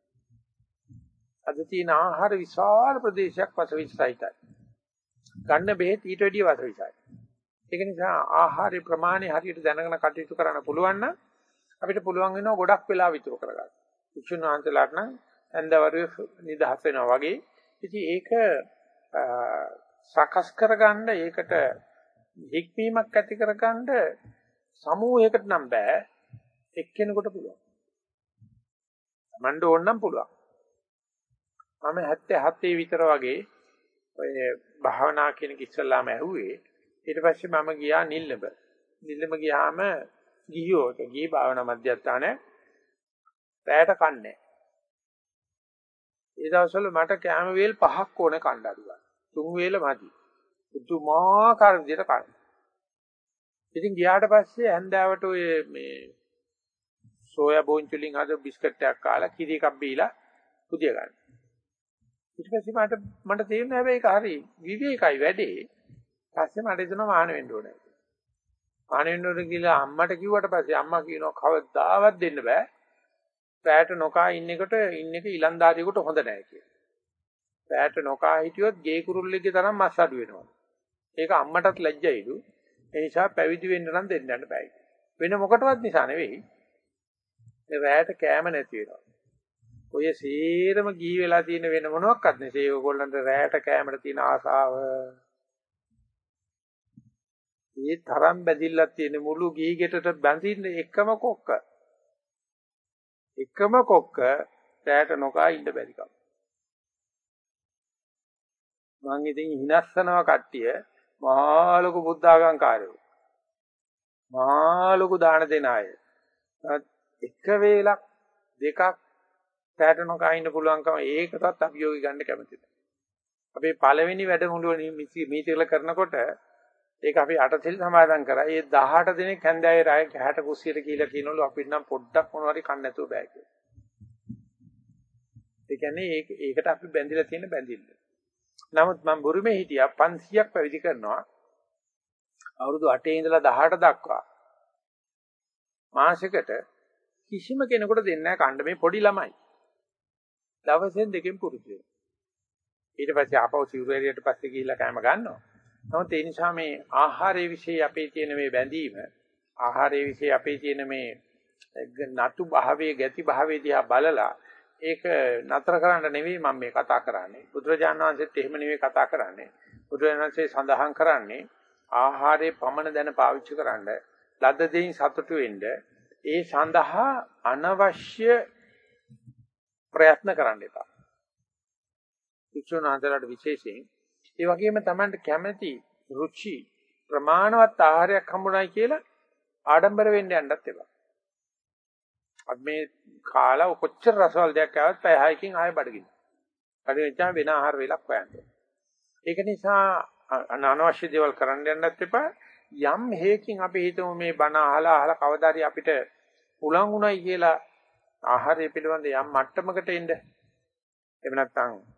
අද තියෙන ආහාර විශාල ප්‍රදේශයක් වසවිසයිතයි. ගන්න බෙහෙත් ඊට වැඩිය වසවිසයි. ඒක නිසා ආහාරේ ප්‍රමාණය හරියට දැනගෙන කටයුතු කරන්න පුළුවන් නම් අපිට පුළුවන් වෙනවා ගොඩක් වෙලා විතර කරගන්න. වික්ෂුන් වහන්සේලාට නම් ඇඳවරුවේ නිදහස් වෙනවා වගේ. ඉතින් ඒක සකස් කරගන්න ඒකට හික්මීමක් ඇති කරගන්න සමූහයකට නම් බෑ එක්කෙනෙකුට පුළුවන්. මණ්ඩ ඕන නම් පුළුවන්. මම 77 විතර වගේ ඔය භාවනා කියන කිස්සල්ලාම ඇහුවේ. ඊට පස්සේ මම ගියා නිල්ලඹ. නිල්ලඹ ගියාම ගිහියෝ ගිහි භාවනා මධ්‍යස්ථාන රැයට කන්නේ. ඒ දවස්වල මට කැම වේල් පහක් ඕනේ කන්න අඩුවා. තුන් වේල මදි. පුදුමාකාර විදිහට කන. ඉතින් ගියාට පස්සේ හැන්දාවට ඔය මේ සෝයා බෝන්චු වලින් හද බිස්කට් එකක් කාලා කිරි එකක් බීලා පුදිය ගන්න. ඊට පස්සේ මට මට තේරෙනවා හැබැයි ඒක හරි විවේකයි වැඩේ. පස්සේ මට හිතෙනවා මාන වෙන්න ඕනේ. මාන වෙන්න ඕනේ කියලා අම්මට කිව්වට පස්සේ අම්මා කියනවා කවදාවත් දෙන්න බෑ. පැයට නොකා ඉන්න එකට ඉන්න එක ඊලන්දාරියෙකුට හොඳ නෑ කියලා. පැයට නොකා හිටියොත් ගේ කුරුල්ලෙක්ගේ තරම් මස් අඩු වෙනවා. ඒක අම්මටත් ලැජ්ජයිලු. ඒ නිසා පැවිදි වෙන්න නම් දෙන්න යන්න බෑ. වෙන මොකටවත් නිසා නෙවෙයි. මේ රැයට කෑම නැති වෙනවා. ඔය සේරම ගිහි වෙලා තියෙන වෙන මොනවත් නෙසේ ඒගොල්ලන්ට රැයට කෑමට තියෙන ආසාව. මේ තරම් බැඳිල්ලක් තියෙන මුළු ගිහි ගෙටට බැඳින්න එකම කොක්ක. එකම කොක්ක රැයට නොකා ඉන්න බැරි කම. මං ඉතින් හිනස්සනවා කට්ටිය මහා ලොකු බුද්ධාගම් කාර්යෝ. මහා ලොකු දාන දෙන අය. එක වේලක් දෙකක් පැට නොකා ඉන්න පුළුවන්කම ඒකටත් අභියෝගي ගන්න කැමතිද? අපේ පළවෙනි වැඩමුළුව මීතිල කරනකොට ඒක අපි අටසිල් සමාදන් කරා. ඒ 18 දිනක් හැන්දෑවේ රාය කැහැට කුස්සියට කියලා කියනවලු අපිට නම් පොඩ්ඩක් මොනවාරි කන්න නැතුව බෑ කියලා. ඒ කියන්නේ ඒකට අපි බැඳිලා තියෙන බැඳිල්ල. නමුත් මම බුරුමේ හිටියා 500ක් පැවිදි කරනවා. අවුරුදු 8 ඉඳලා 18 දක්වා. මාසෙකට කිසිම කෙනෙකුට දෙන්නේ නැහැ කණ්ඩ මේ පොඩි ළමයි. දවසෙන් දෙකෙන් පුරුදු වෙනවා. ඊට පස්සේ ආපහු සිවුරේරියට පස්සේ ගිහිල්ලා කෑම ගන්නවා. නමුත් ඒ නිසා මේ ආහාරයේ વિશે අපේ තියෙන මේ බැඳීම ආහාරයේ વિશે අපේ තියෙන මේ නතු භාවයේ ගති භාවයේ දිහා බලලා ඒක නතර කරන්න නෙවෙයි මම මේ කතා කරන්නේ. බුදුරජාණන් වහන්සේත් එහෙම නෙවෙයි කතා කරන්නේ. බුදුරජාණන් වහන්සේ සඳහන් කරන්නේ ආහාරයේ පමණ දැන පාවිච්චි කරන්න, ලද්ද දෙයින් සතුටු වෙන්න, ඒ සඳහා අනවශ්‍ය ප්‍රයත්න කරන්න එපා. වික්ෂුණාන්තරට විශේෂයෙන් ඒ වගේම Tamanට කැමැති රුචි ප්‍රමාණවත් ආහාරයක් හම්බුනායි කියලා ආඩම්බර වෙන්න යන්නත් එපා. අපි මේ කාලා කොච්චර රසවල් දෙයක් ආවත් පැය 6කින් ආයෙ බඩගින්න. බඩගින්න වෙන ආහාර වේලක් හොයන්න. ඒක නිසා අනවශ්‍ය දේවල් කරන්න යන්නත් එපා. යම් හේකින් අපි හිතමු මේ බණ අහලා අහලා කවදාරි අපිට උලන් උණයි කියලා ආහාරය පිළිබඳ යම් මට්ටමකට එන්න. එහෙම නැත්නම්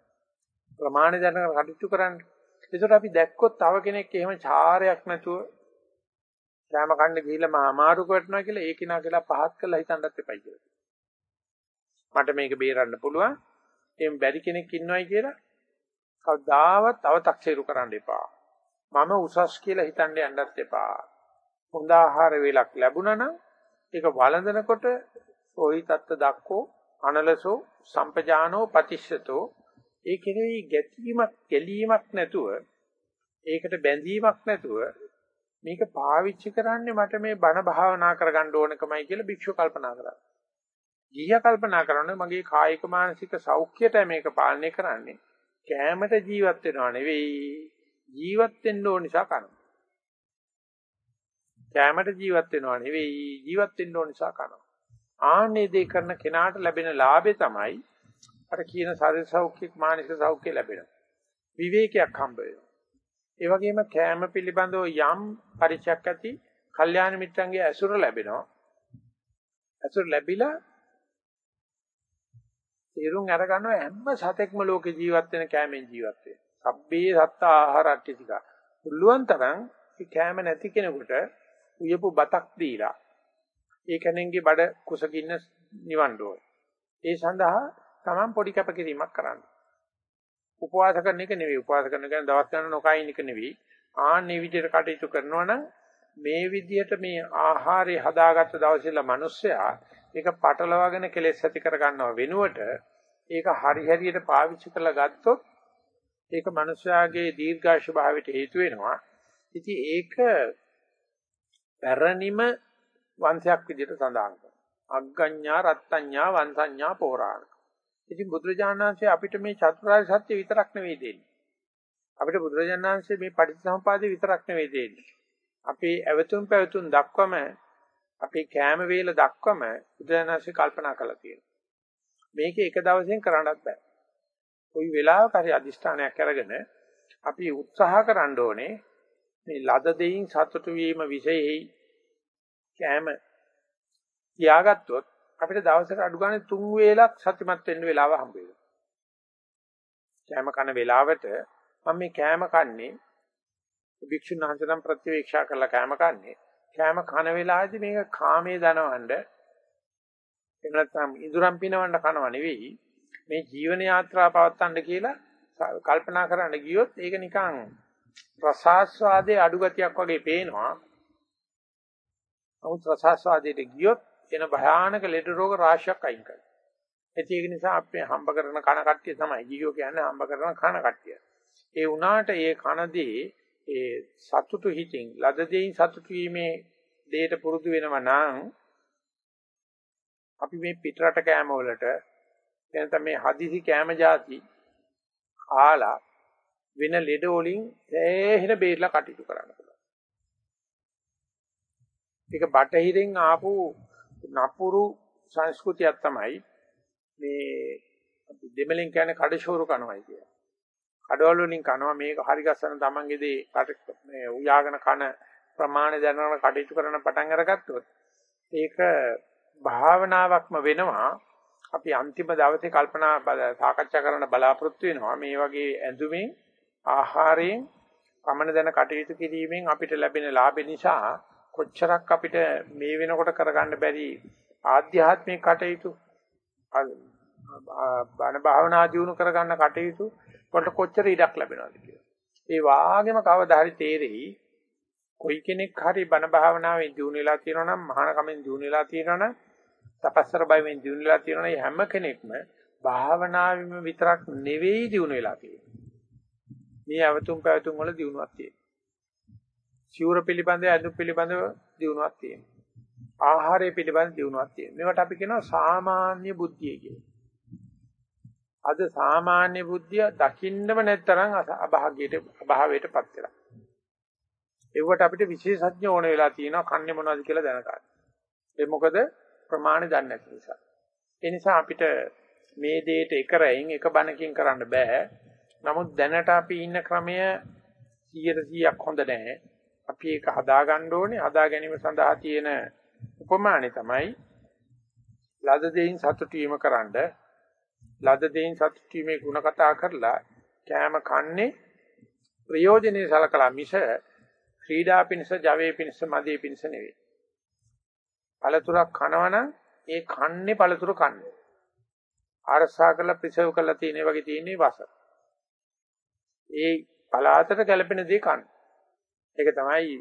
ප්‍රමාණ දැනගෙන කටයුතු කරන්න. ඒකට අපි දැක්කොත් තව කෙනෙක් එහෙම චාරයක් නැතුව කැම කන්න ගිහිල්ලා මම අමාරුක වටනවා කියලා ඒ කිනා කියලා පහත් කරලා හිතන්නත් එපයි කියලා. මට මේක බේරන්න පුළුවන්. එම් බැරි කෙනෙක් ඉන්නවයි කියලා කවදාවත් අව탁සීරු කරන්න එපා. මම උසස් කියලා හිතන්න යන්නත් එපා. හොඳ ආහාර වේලක් ලැබුණා නම් ඒක වළඳනකොට සෝහි තත්ත දක්කෝ අනලසෝ සම්පජානෝ පතිස්සතෝ ඒ කෙරෙහි ගැටීමක්, ගැලීමක් නැතුව, ඒකට බැඳීමක් නැතුව මේක පාවිච්චි කරන්නේ මට මේ බණ භාවනා කරගන්න ඕනකමයි කියලා භික්ෂුව කල්පනා කරා. ගිහිය කල්පනා කරන්නේ මගේ කායික මානසික සෞඛ්‍යයට මේක පාලනය කරන්නේ. කෑමට ජීවත් වෙනව නෙවෙයි ජීවත් වෙන්න ඕන නිසා කරනවා. කෑමට ජීවත් වෙනව නෙවෙයි ජීවත් වෙන්න ඕන නිසා කරනවා. ආන්නේ දේ කරන කෙනාට ලැබෙන ලාභය තමයි අර කියන ශරීර සෞඛ්‍ය මානසික සෞඛ්‍ය ලැබෙනවා. විවේකයක් හම්බ වෙනවා. ඒ වගේම කෑම පිළිබඳව යම් පරිචයක් ඇති කල්යාණ මිත්‍රන්ගේ ඇසුර ලැබෙනවා. ඇසුර ලැබිලා තේරුම් අරගන්නවා හැම සතෙක්ම ලෝකේ ජීවත් වෙන කෑමෙන් ජීවත් වෙන. සබ්බේ සත්ත ආහාරට්ටිතික. පුළුවන් තරම් මේ කෑම නැති කෙනෙකුට උයපු බතක් දීලා ඒ කෙනෙක්ගේ බඩ කුසකින්න නිවන්න ඕන. ඒ සඳහා Taman පොඩි කැපකිරීමක් කරන්න. උපවාස කරන එක නෙවෙයි. උපවාස කරන එක දවස් ගණන නොකයින් එක නෙවෙයි. ආන්නේ විදිහට කටයුතු කරනවා නම් මේ විදිහට මේ ආහාරය හදාගත්ත දවසේලා මිනිස්සයා ඒක පටලවාගෙන කෙලෙස් ඇති කර ගන්නව වෙනුවට ඒක හරි හැරියට පාවිච්චි කරලා ගත්තොත් ඒක මිනිස්යාගේ දීර්ඝාෂ භාවයට හේතු වෙනවා. ඉතින් ඒක පැරණිම වංශයක් විදිහට සඳහන් කරනවා. අග්ගඤ්ඤා රත්ත්‍ඤ්ඤා වංශඤ්ඤා පෝරාණ. ඉතින් බුදුරජාණන් වහන්සේ අපිට මේ චතුරාර්ය සත්‍ය විතරක් නෙවෙයි දෙන්නේ. අපිට බුදුරජාණන් වහන්සේ මේ පටිච්චසමුපාදේ විතරක් නෙවෙයි දෙන්නේ. අපේ ඇවතුම් පැවතුම් දක්වම අපේ කෑම වේල දක්වම බුදුරජාණන් වහන්සේ කල්පනා කළා තියෙනවා. මේක එක දවසෙන් කරන්නත් බෑ. කොයි වෙලාවක හරි අදිෂ්ඨානයක් අරගෙන අපි උත්සාහ කරන්න ඕනේ මේ ලද දෙයින් සතුටු වීම විශේෂයි කෑම තියාගත්තොත් අපිට දවසකට අඩු ගානේ තුන් වේලක් සතුටුමත් වෙන්න වෙලාව හම්බ වෙනවා. කෑම කන වෙලාවට මම මේ කෑම කන්නේ භික්ෂුන් වහන්සේනම් ප්‍රතිවීක්ෂා කරලා කෑම කන්නේ. කෑම කන වෙලාවේදී මේක කාමයේ දනවන්න එහෙම නැත්නම් ඉදුරම් පිනවන්න කනව නෙවෙයි මේ ජීවන යාත්‍රා පවත්තන්න කියලා කල්පනා කරන්න ගියොත් ඒක නිකන් රසාස්වාදයේ අඩු ගතියක් වගේ පේනවා. නමුත් රසාස්වාදයට ගියොත් එන භයානක ලෙඩ රෝග රාශියක් අයින් කරනවා. ඒක නිසා අපි හම්බ කරන කන කට්ටිය තමයි ජීවිතය කියන්නේ හම්බ කරන කන කට්ටිය. ඒ වුණාට ඒ කනදී ඒ සතුටු හිතින් ලද දෙයින් සතුටු වීමේ දෙයට පුරුදු වෙනවා නම් අපි මේ පිටරට කෑම වලට එනත මේ හදිසි කෑම જાති කාලා වෙන ලෙඩ වලින් සෑහෙන බේරලා කටයුතු කරන්න පුළුවන්. ඒක බටහිරෙන් ආපු නපුරු සංස්කෘතියක් තමයි මේ අපි දෙමළෙන් කියන්නේ කඩෂෝරු කනවයි කියන්නේ. කඩවල වලින් කනවා මේක හරි ගස්සන තමන්ගේ දේ මේ උයාගෙන කන ප්‍රමාණය දැනගෙන කටයුතු කරන පටන් අරගත්තොත් ඒක භාවනාවක්ම වෙනවා අපි අන්තිම දවසේ කල්පනා සාකච්ඡා කරන්න බලාපොරොත්තු වෙනවා මේ වගේ ඇඳුමින් ආහාරයෙන් පමණ දැන කටයුතු කිරීමෙන් අපිට ලැබෙන ලාභ නිසා කොච්චරක් අපිට මේ වෙනකොට කරගන්න බැරි ආධ්‍යාත්මික කටයුතු බණ භාවනා දියුණු කරගන්න කටයුතු වලට කොච්චර ඉඩක් ලැබෙනවද කියලා. ඒ වාගේම කවදා හරි තේරෙයි කොයි කෙනෙක් හරි බණ භාවනාවෙන් දියුණු වෙලා තියෙනවා නම් මහාන කමෙන් දියුණු වෙලා තියෙනවා නම් තපස්සර බයෙන් දිනු වෙලා තියෙනවා හැම කෙනෙක්ම භාවනාවෙම විතරක් නෙවෙයි දිනු වෙලා තියෙන්නේ. මේ අවතුම් පැවතුම් වල දිනුවක් තියෙනවා. සිවුර පිළිබඳව අඳු පිළිබඳව දිනුවක් තියෙනවා. ආහාරය පිළිබඳව දිනුවක් තියෙනවා. මේවට අපි කියනවා සාමාන්‍ය බුද්ධිය කියලා. අද සාමාන්‍ය බුද්ධිය දකින්නම නැත්තරම් අභාග්‍යයට අභාවයටපත් වෙලා. ඒවට අපිට විශේෂඥ ඕන වෙලා තියෙනවා කන්නේ මොනවද කියලා දැනගන්න. ඒ මොකද ප්‍රමාණය දන්නේ නැති නිසා. ඒ නිසා අපිට මේ දෙයට එක රැයින් එක බණකින් කරන්න බෑ. නමුත් දැනට අපි ඉන්න ක්‍රමය 100%ක් හොඳ නැහැ. අපි ඒක හදාගන්න ඕනේ. හදා ගැනීම සඳහා තියෙන උපමානේ තමයි ලද දෙයින් සතුටු වීම කරන්න. ලද දෙයින් සතුටු වීමේ ಗುಣ කතා කරලා කෑම කන්නේ ප්‍රයෝජනෙයි සලකලා මිස ක්‍රීඩා පිණිස, ජවයේ පිණිස, මදේ පිණිස නෙවෙයි. පළතුරක් කනවනම් ඒ කන්නේ පළතුර කන්නේ. අරසා කරලා ප්‍රිසර්ව් කරලා තියෙන වගේ තියෙන්නේ වස. ඒ පලාතට ගැලපෙන දේ කන්න. ඒක තමයි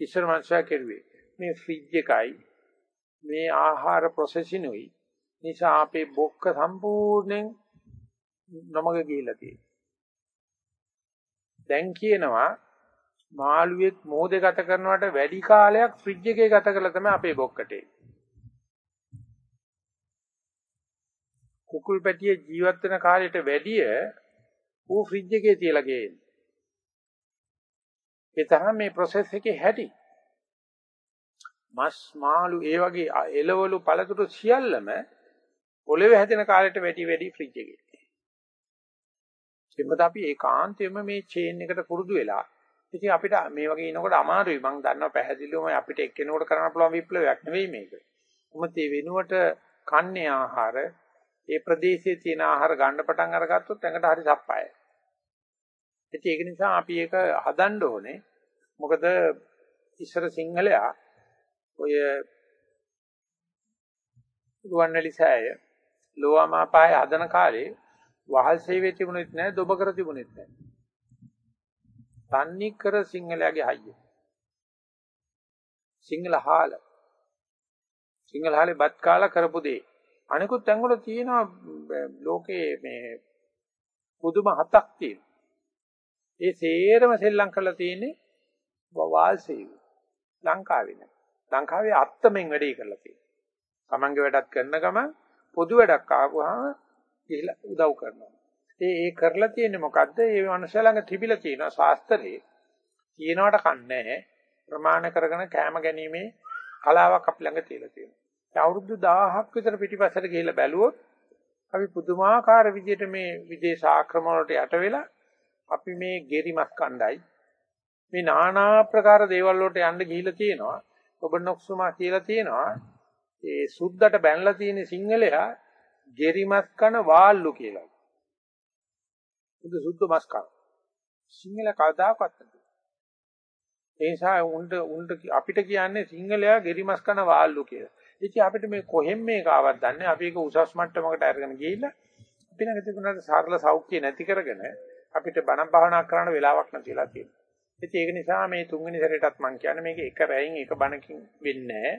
ඉස්සර මනුස්සයා කෙරුවේ. මේ ෆ්‍රිජ් එකයි මේ ආහාර ප්‍රොසෙසිනුයි නිසා අපේ බොක්ක සම්පූර්ණයෙන් නොමග ගිහිල්ලා තියෙන්නේ. දැන් කියනවා මාළුවෙක් මෝදේ ගත කරනවට වැඩි කාලයක් ෆ්‍රිජ් එකේ ගත කරලා තමයි අපේ බොක්කට කුකුල් පැටිය ජීවත් වෙන කාලයට වැඩිය ඌ ෆ්‍රිජ් එකේ තියලා ගේන්නේ. ඒ තරම් මේ process එකේ හැටි. මස් මාළු ඒ වගේ එළවලු පළතුරු සියල්ලම පොළවේ හැදෙන කාලයට වැඩි වැඩි ෆ්‍රිජ් එකේ. ඒකත් අපි ඒකාන්තයෙන්ම මේ චේන් එකට පුරුදු වෙලා ඉතින් අපිට මේ වගේ ඉනකොට අමාරුයි මම දන්නවා පැහැදිලිවම අපිට එක්කෙනෙකුට කරන්න පුළුවන් විප්ලවයක් නෙවෙයි මේක. මොකද මේ වෙනුවට කන්නේ ආහාර ඒ ප්‍රදේශයේ තියෙන ආහාර ගන්න පටන් අරගත්තොත් එකට හරි සප්පායයි. ඉතින් ඒක නිසා අපි ඒක හදන්න ඕනේ. මොකද ඉස්සර සිංහලයා ඔය රුවන්වැලි සෑය ලෝවාමාපාය හදන කාලේ වහල් සේවයේ තිබුණෙත් නැහැ දොබ කර තිබුණෙත් නැහැ. තන්නේ කර සිංහලයාගේ හයිය. සිංහල හාල. සිංහල හාලේ බත් කාලා කරපු දේ. අනිකුත් තැන්වල තියෙනවා ලෝකේ මේ පුදුම හතක් තියෙනවා. ඒ සේරම සෙල්ලම් කරලා තියෙන්නේ වාල් සේවය. ලංකාවේ නෑ. ලංකාවේ අත්තමෙන් වැඩේ කරලා තියෙනවා. Tamange වැඩක් කරන ගමන් පොදු වැඩක් ආවම ගිහිලා උදව් කරනවා. ඒ ඒ කරලා තියෙන්නේ මොකද්ද? ඒ මනුස්සය ළඟ තිබිලා තියෙන ශාස්ත්‍රයේ තියෙනවට කන්නේ ප්‍රමාණ කරගෙන කැම ගැනීමේ කලාවක් අපි ළඟ තියලා තියෙනවා. අවුරුදු 1000ක් විතර පිටිපස්සට ගිහිල්ලා බැලුවොත් අපි පුදුමාකාර විදිහට මේ විදේශ ආක්‍රමණ වලට යට වෙලා අපි මේ ගෙරිමස් කණ්ඩායි මේ নানা ආකාර දේවල් වලට යන්න ගිහිල්ලා තියෙනවා. ඔබ නොක්සුමා කියලා තියෙනවා. ඒ සුද්දට බැනලා තියෙන සිංහලයා ගෙරිමස් කන වාල්ලු කියලා. උද සුද්ධ මස් කන. සිංහල කවදාකවත් නැහැ. ඒ නිසා උන්ට උන්ට අපිට කියන්නේ සිංහලයා ගෙරිමස් කන වාල්ලු කියලා. ඉතින් අපිට මේ කොහෙන් මේක ආවත් දන්නේ අපි ඒක උසස් මට්ටමකට අරගෙන ගිහිල්ලා අපි නැග තිබුණාට සරල සෞඛ්‍ය නැති කරගෙන අපිට බණ භාවනා කරන්න වෙලාවක් නැතිලා තියෙනවා. ඉතින් ඒක නිසා මේ තුන්වෙනි සැරේටත් මම කියන්නේ මේක එක රැයින් එක බණකින් වෙන්නේ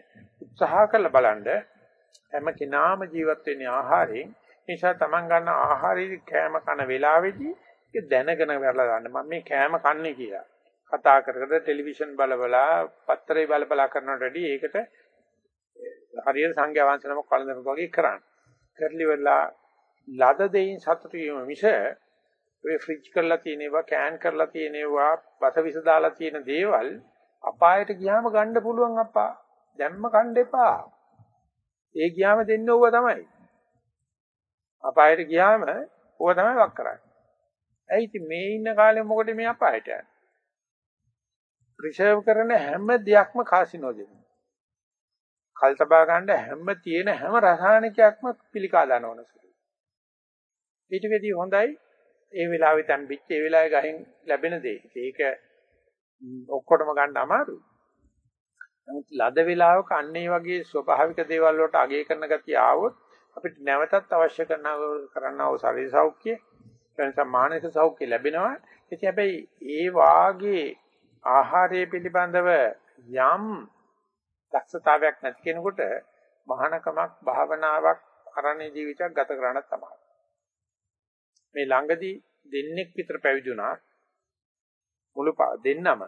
උත්සාහ කරලා බලන්න හැම කෙනාම ජීවත් වෙන්නේ ආහාරයෙන්. නිසා Taman ගන්න ආහාරයේ කෑම කන වෙලාවේදී ඒක දැනගෙන කරලා ගන්න. මම මේ කෑම කන්නේ කියලා. කතා කර කර ටෙලිවිෂන් බල බලා පත්තරේ බල බලා කරනට වැඩි ඒකට හරියට සංඝයා වහන්සේ නමක් කලඳනක වගේ කරන්න. කරලි වෙලා ලද දෙයින් සතුටු වීම මිස ඔය ෆ්‍රිජ් කරලා තියෙනවා කෑන් කරලා තියෙනවා බසවිස දාලා තියෙන දේවල් අපායට ගියාම ගන්න පුළුවන් අප්පා. දැම්ම කන්න එපා. ඒ ගියාම දෙන්නේ ඕව තමයි. අපායට ගියාම ඕව තමයි වක් කරන්නේ. ඇයි ඉතින් මේ ඉන්න කාලේ මොකද මේ අපායට යන්නේ? රිසර්ව් කරන හැම දෙයක්ම කාසිනෝ දෙනවා. කල් තබා ගන්න හැම තියෙන හැම රසායනිකයක්ම පිළිකා දානවන සුළු. ඊට වෙදී හොඳයි ඒ වෙලාවේ තැම්පිච්ච ඒ වෙලාවේ ගහෙන් ලැබෙන දේ. ඒක ඔක්කොටම ගන්න අමාරුයි. නමුත් ලද වෙලාවක අන්නේ වගේ ස්වභාවික දේවල් වලට අගය කරන ගතිය ආවොත් අපිට නැවතත් අවශ්‍ය කරන කරන්නව ශරීර සෞඛ්‍ය වෙනසක් මානසික සෞඛ්‍ය ලැබෙනවා. ඉතින් හැබැයි ඒ වාගේ ආහාරය පිළිබඳව යම් දක්ෂතාවයක් නැති කෙනෙකුට මහානකමක් භාවනාවක් අරණ්‍ය ජීවිතයක් ගත කරන්නත් තමයි. මේ ළඟදී දෙන්නෙක් විතර පැවිදුණා මුළු දෙන්නම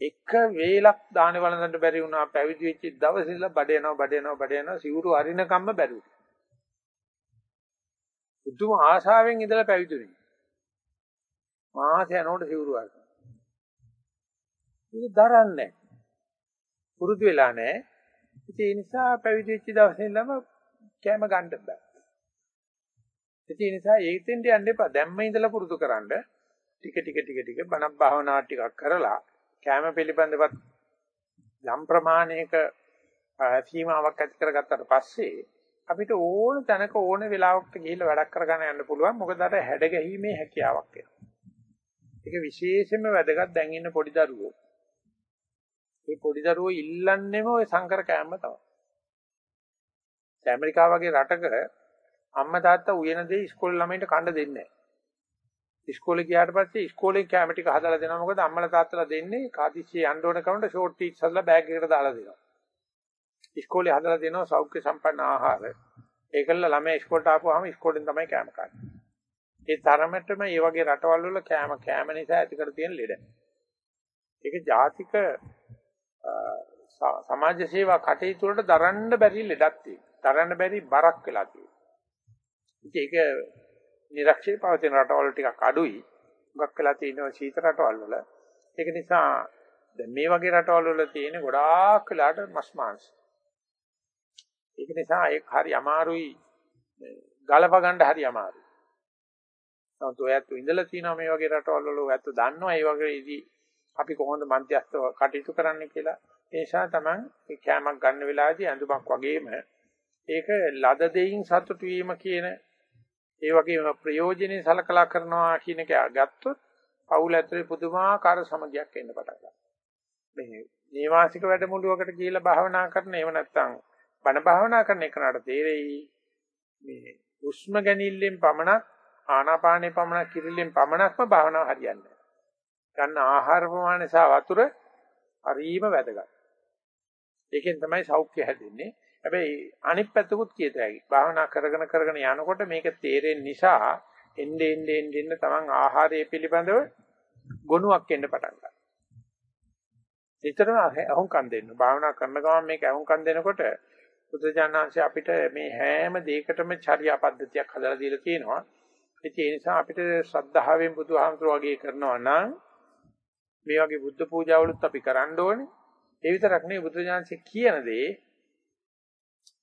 එක වේලක් දාන වළඳන්න බැරි වුණා පැවිදි වෙච්ච දවසේ ඉඳලා බඩ යනවා බඩ යනවා බඩ යනවා සිවුරු අරිනකම්ම බැරුවා. පුදුම ආශාවෙන් ඉඳලා පැවිදුනේ. මාස යනකොට සිවුරු අරිනවා. ඒක දරන්නේ පුරුදු වෙලා නැහැ. ඒ නිසා පැවිදි වෙච්ච දවසේ ඉඳලම කැම ගන්න බෑ. ඒ නිසා ඒකෙන්ට යන්න එපා. දැම්ම ඉඳලා පුරුදු කරන්න. ටික ටික ටික ටික බණක් භාවනා ටිකක් කරලා කැම පිළිබඳවත් යම් ප්‍රමාණයක සීමාවක් ඇති කරගත්තට පස්සේ අපිට ඕන තැනක ඕන වෙලාවකට ගිහිල්ලා වැඩක් කරගන්න යන්න පුළුවන්. මොකද අර හැඩ ගැහිමේ හැකියාවක් එනවා. ඒක විශේෂයෙන්ම වැදගත් දැන් ඉන්න පොඩි දරුවෝ. මේ පොඩි දරුවෝ ඉල්ලන්නේම ওই සංකර කෑම තමයි. ඇමරිකාව වගේ රටක අම්මා තාත්තා උයන දේ ඉස්කෝලේ ළමයින්ට කන්න දෙන්නේ නැහැ. ඉස්කෝලේ ගියාට පස්සේ ඉස්කෝලේ කැම ටික හදලා දෙනවා මොකද අම්මලා තාත්තලා දෙන්නේ කාදිස්සිය යන්න ඕන කවුන්ට ෂෝට් ටීච් හදලා බෑග් එකකට දාලා දෙනවා. ඉස්කෝලේ හදලා දෙනවා සෞඛ්‍ය සම්පන්න ආහාර. ඒකල ළමයි ඉස්කෝලේට ආපුවාම ඉස්කෝලෙන් තමයි කෑම කන්නේ. ඒ තරමටම මේ වගේ රටවල් වල කෑම කෑම නිසා ඇති කර තියෙන ලෙඩ. ඒක ජාතික සමාජ සේවා කටයුතු වලට දරන්න බැරි ලෙඩක් තියෙනවා. දරන්න බැරි බරක් වෙලා තියෙනවා. ඒක නිරක්ෂේ පවතින රටවල ටිකක් අඩුයි. හුඟක් වෙලා තියෙනවා සීත රටවල් වල. ඒක නිසා දැන් මේ වගේ රටවල් වල තියෙන ගොඩාක් වෙලාට මස් මාංශ. ඒක නිසා ඒක හරි අමාරුයි ගලප ගන්න හරි අමාරුයි. නමුත් ඔයත් ඉඳලා තියෙනවා මේ වගේ රටවල් වල ඔයත් දන්නවා ඒ වගේ ඉදි අපි කොහොමද මන්ත්‍යස්තව කටයුතු කරන්න කියලා. ඒ නිසා තමයි මේ කෑමක් ගන්න වෙලාවේදී ඇඳුමක් වගේම ඒක ලද දෙයින් සතුටු වීම කියන ඒ වගේම ප්‍රයෝජනෙයි සලකලා කරනවා කියන එක ගත්තොත් පවුල ඇතුලේ පුදුමාකාර සමගියක් එන්න පටන් ගන්නවා. මේ නේවාසික වැඩමුළුවකට ගිහිල්ලා භාවනා කරන එහෙම නැත්නම් බණ භාවනා කරන එකනට තේරෙයි මේ උස්ම ගැනීමෙන් පමණක් ආනාපානේ පමණක් කිරිල්ලෙන් පමණක්ම භාවනාව හරියන්නේ නැහැ. ගන්න ආහාර ප්‍රමාණය සහ වතුර හරීම වැදගත්. ඒකෙන් තමයි සෞඛ්‍ය හැදෙන්නේ. හැබැයි අනිත් පැත්තකුත් කියත හැකි. භාවනා කරගෙන කරගෙන යනකොට මේක තේරෙන නිසා එන්නේ එන්නේ එන්නේ තමන් ආහාරය පිළිබඳව ගොනුවක් එන්න පටන් ගන්නවා. නිතරම අහුම්කම් දෙන්න. භාවනා කරන ගමන් මේක අහුම්කම් දෙනකොට බුදුජානනාංශය අපිට මේ හැම දෙයකටම චර්යා පද්ධතියක් හදලා දීලා තියෙනවා. ඒ නිසා අපිට ශ්‍රද්ධාවෙන් බුදුහාමුදුරුවෝ වගේ කරනවා නම් මේ වගේ බුද්ධ පූජාවලුත් අපි කරන්න ඕනේ. ඒ විතරක් නෙවෙයි බුදුජානනාංශය කියන දේ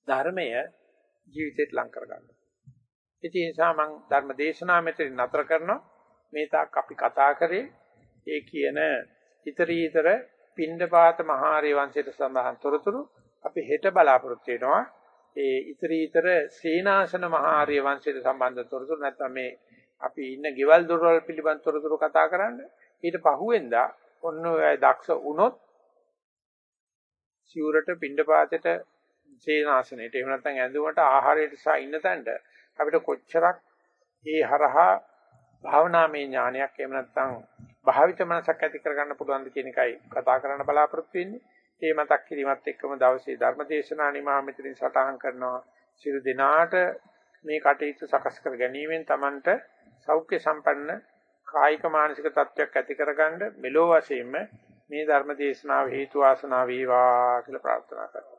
ධර්මය ජීවිතේට ලං කරගන්න. ඒ නිසා මම ධර්ම දේශනාව මෙතන නතර කරනවා. මේ තාක් අපි කතා කරේ ඒ කියන ඊතරීතර පින්ඩපාත මහාරය වංශයට සඳහන් තොරතුරු අපි හෙට බලාපොරොත්තු වෙනවා ඒ ඉතරීතර සේනාසන මහාරය වංශයට සම්බන්ධ තොරතුරු නැත්නම් මේ අපි ඉන්න ගෙවල් දොරවල් පිළිබඳ තොරතුරු කතා කරන්න ඊට පහුවෙන්දා ඔන්න ඔය දක්ෂ වුණොත් සිවුරට පින්ඩපාතයට සේනාසනෙට එහෙම නැත්නම් ඇඳුමට ආහාරයට සහ ඉන්න තැනට අපිට කොච්චරක් ඒ හරහා භාවනාමය ඥානයක් එහෙම නැත්නම් භාවිත මනසක් ඇති කරගන්න පුළුවන්ද කියන එකයි කතා කරන්න බලාපොරොත්තු වෙන්නේ. ඒ මතක් කිරීමත් එක්කම දවසේ ධර්ම දේශනා නිමා මෙතනින් සටහන් කරනවා. සියලු දෙනාට මේ කටයුතු සකස් කර ගැනීමෙන් Tamanට සෞඛ්‍ය සම්පන්න කායික මානසික තත්ත්වයක් ඇති කරගන්න මෙලෝ වශයෙන්ම මේ ධර්ම දේශනාව හේතු වාසනා වේවා කියලා ප්‍රාර්ථනා කරනවා.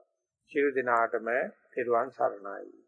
සියලු දෙනාටම තෙරුවන් සරණයි.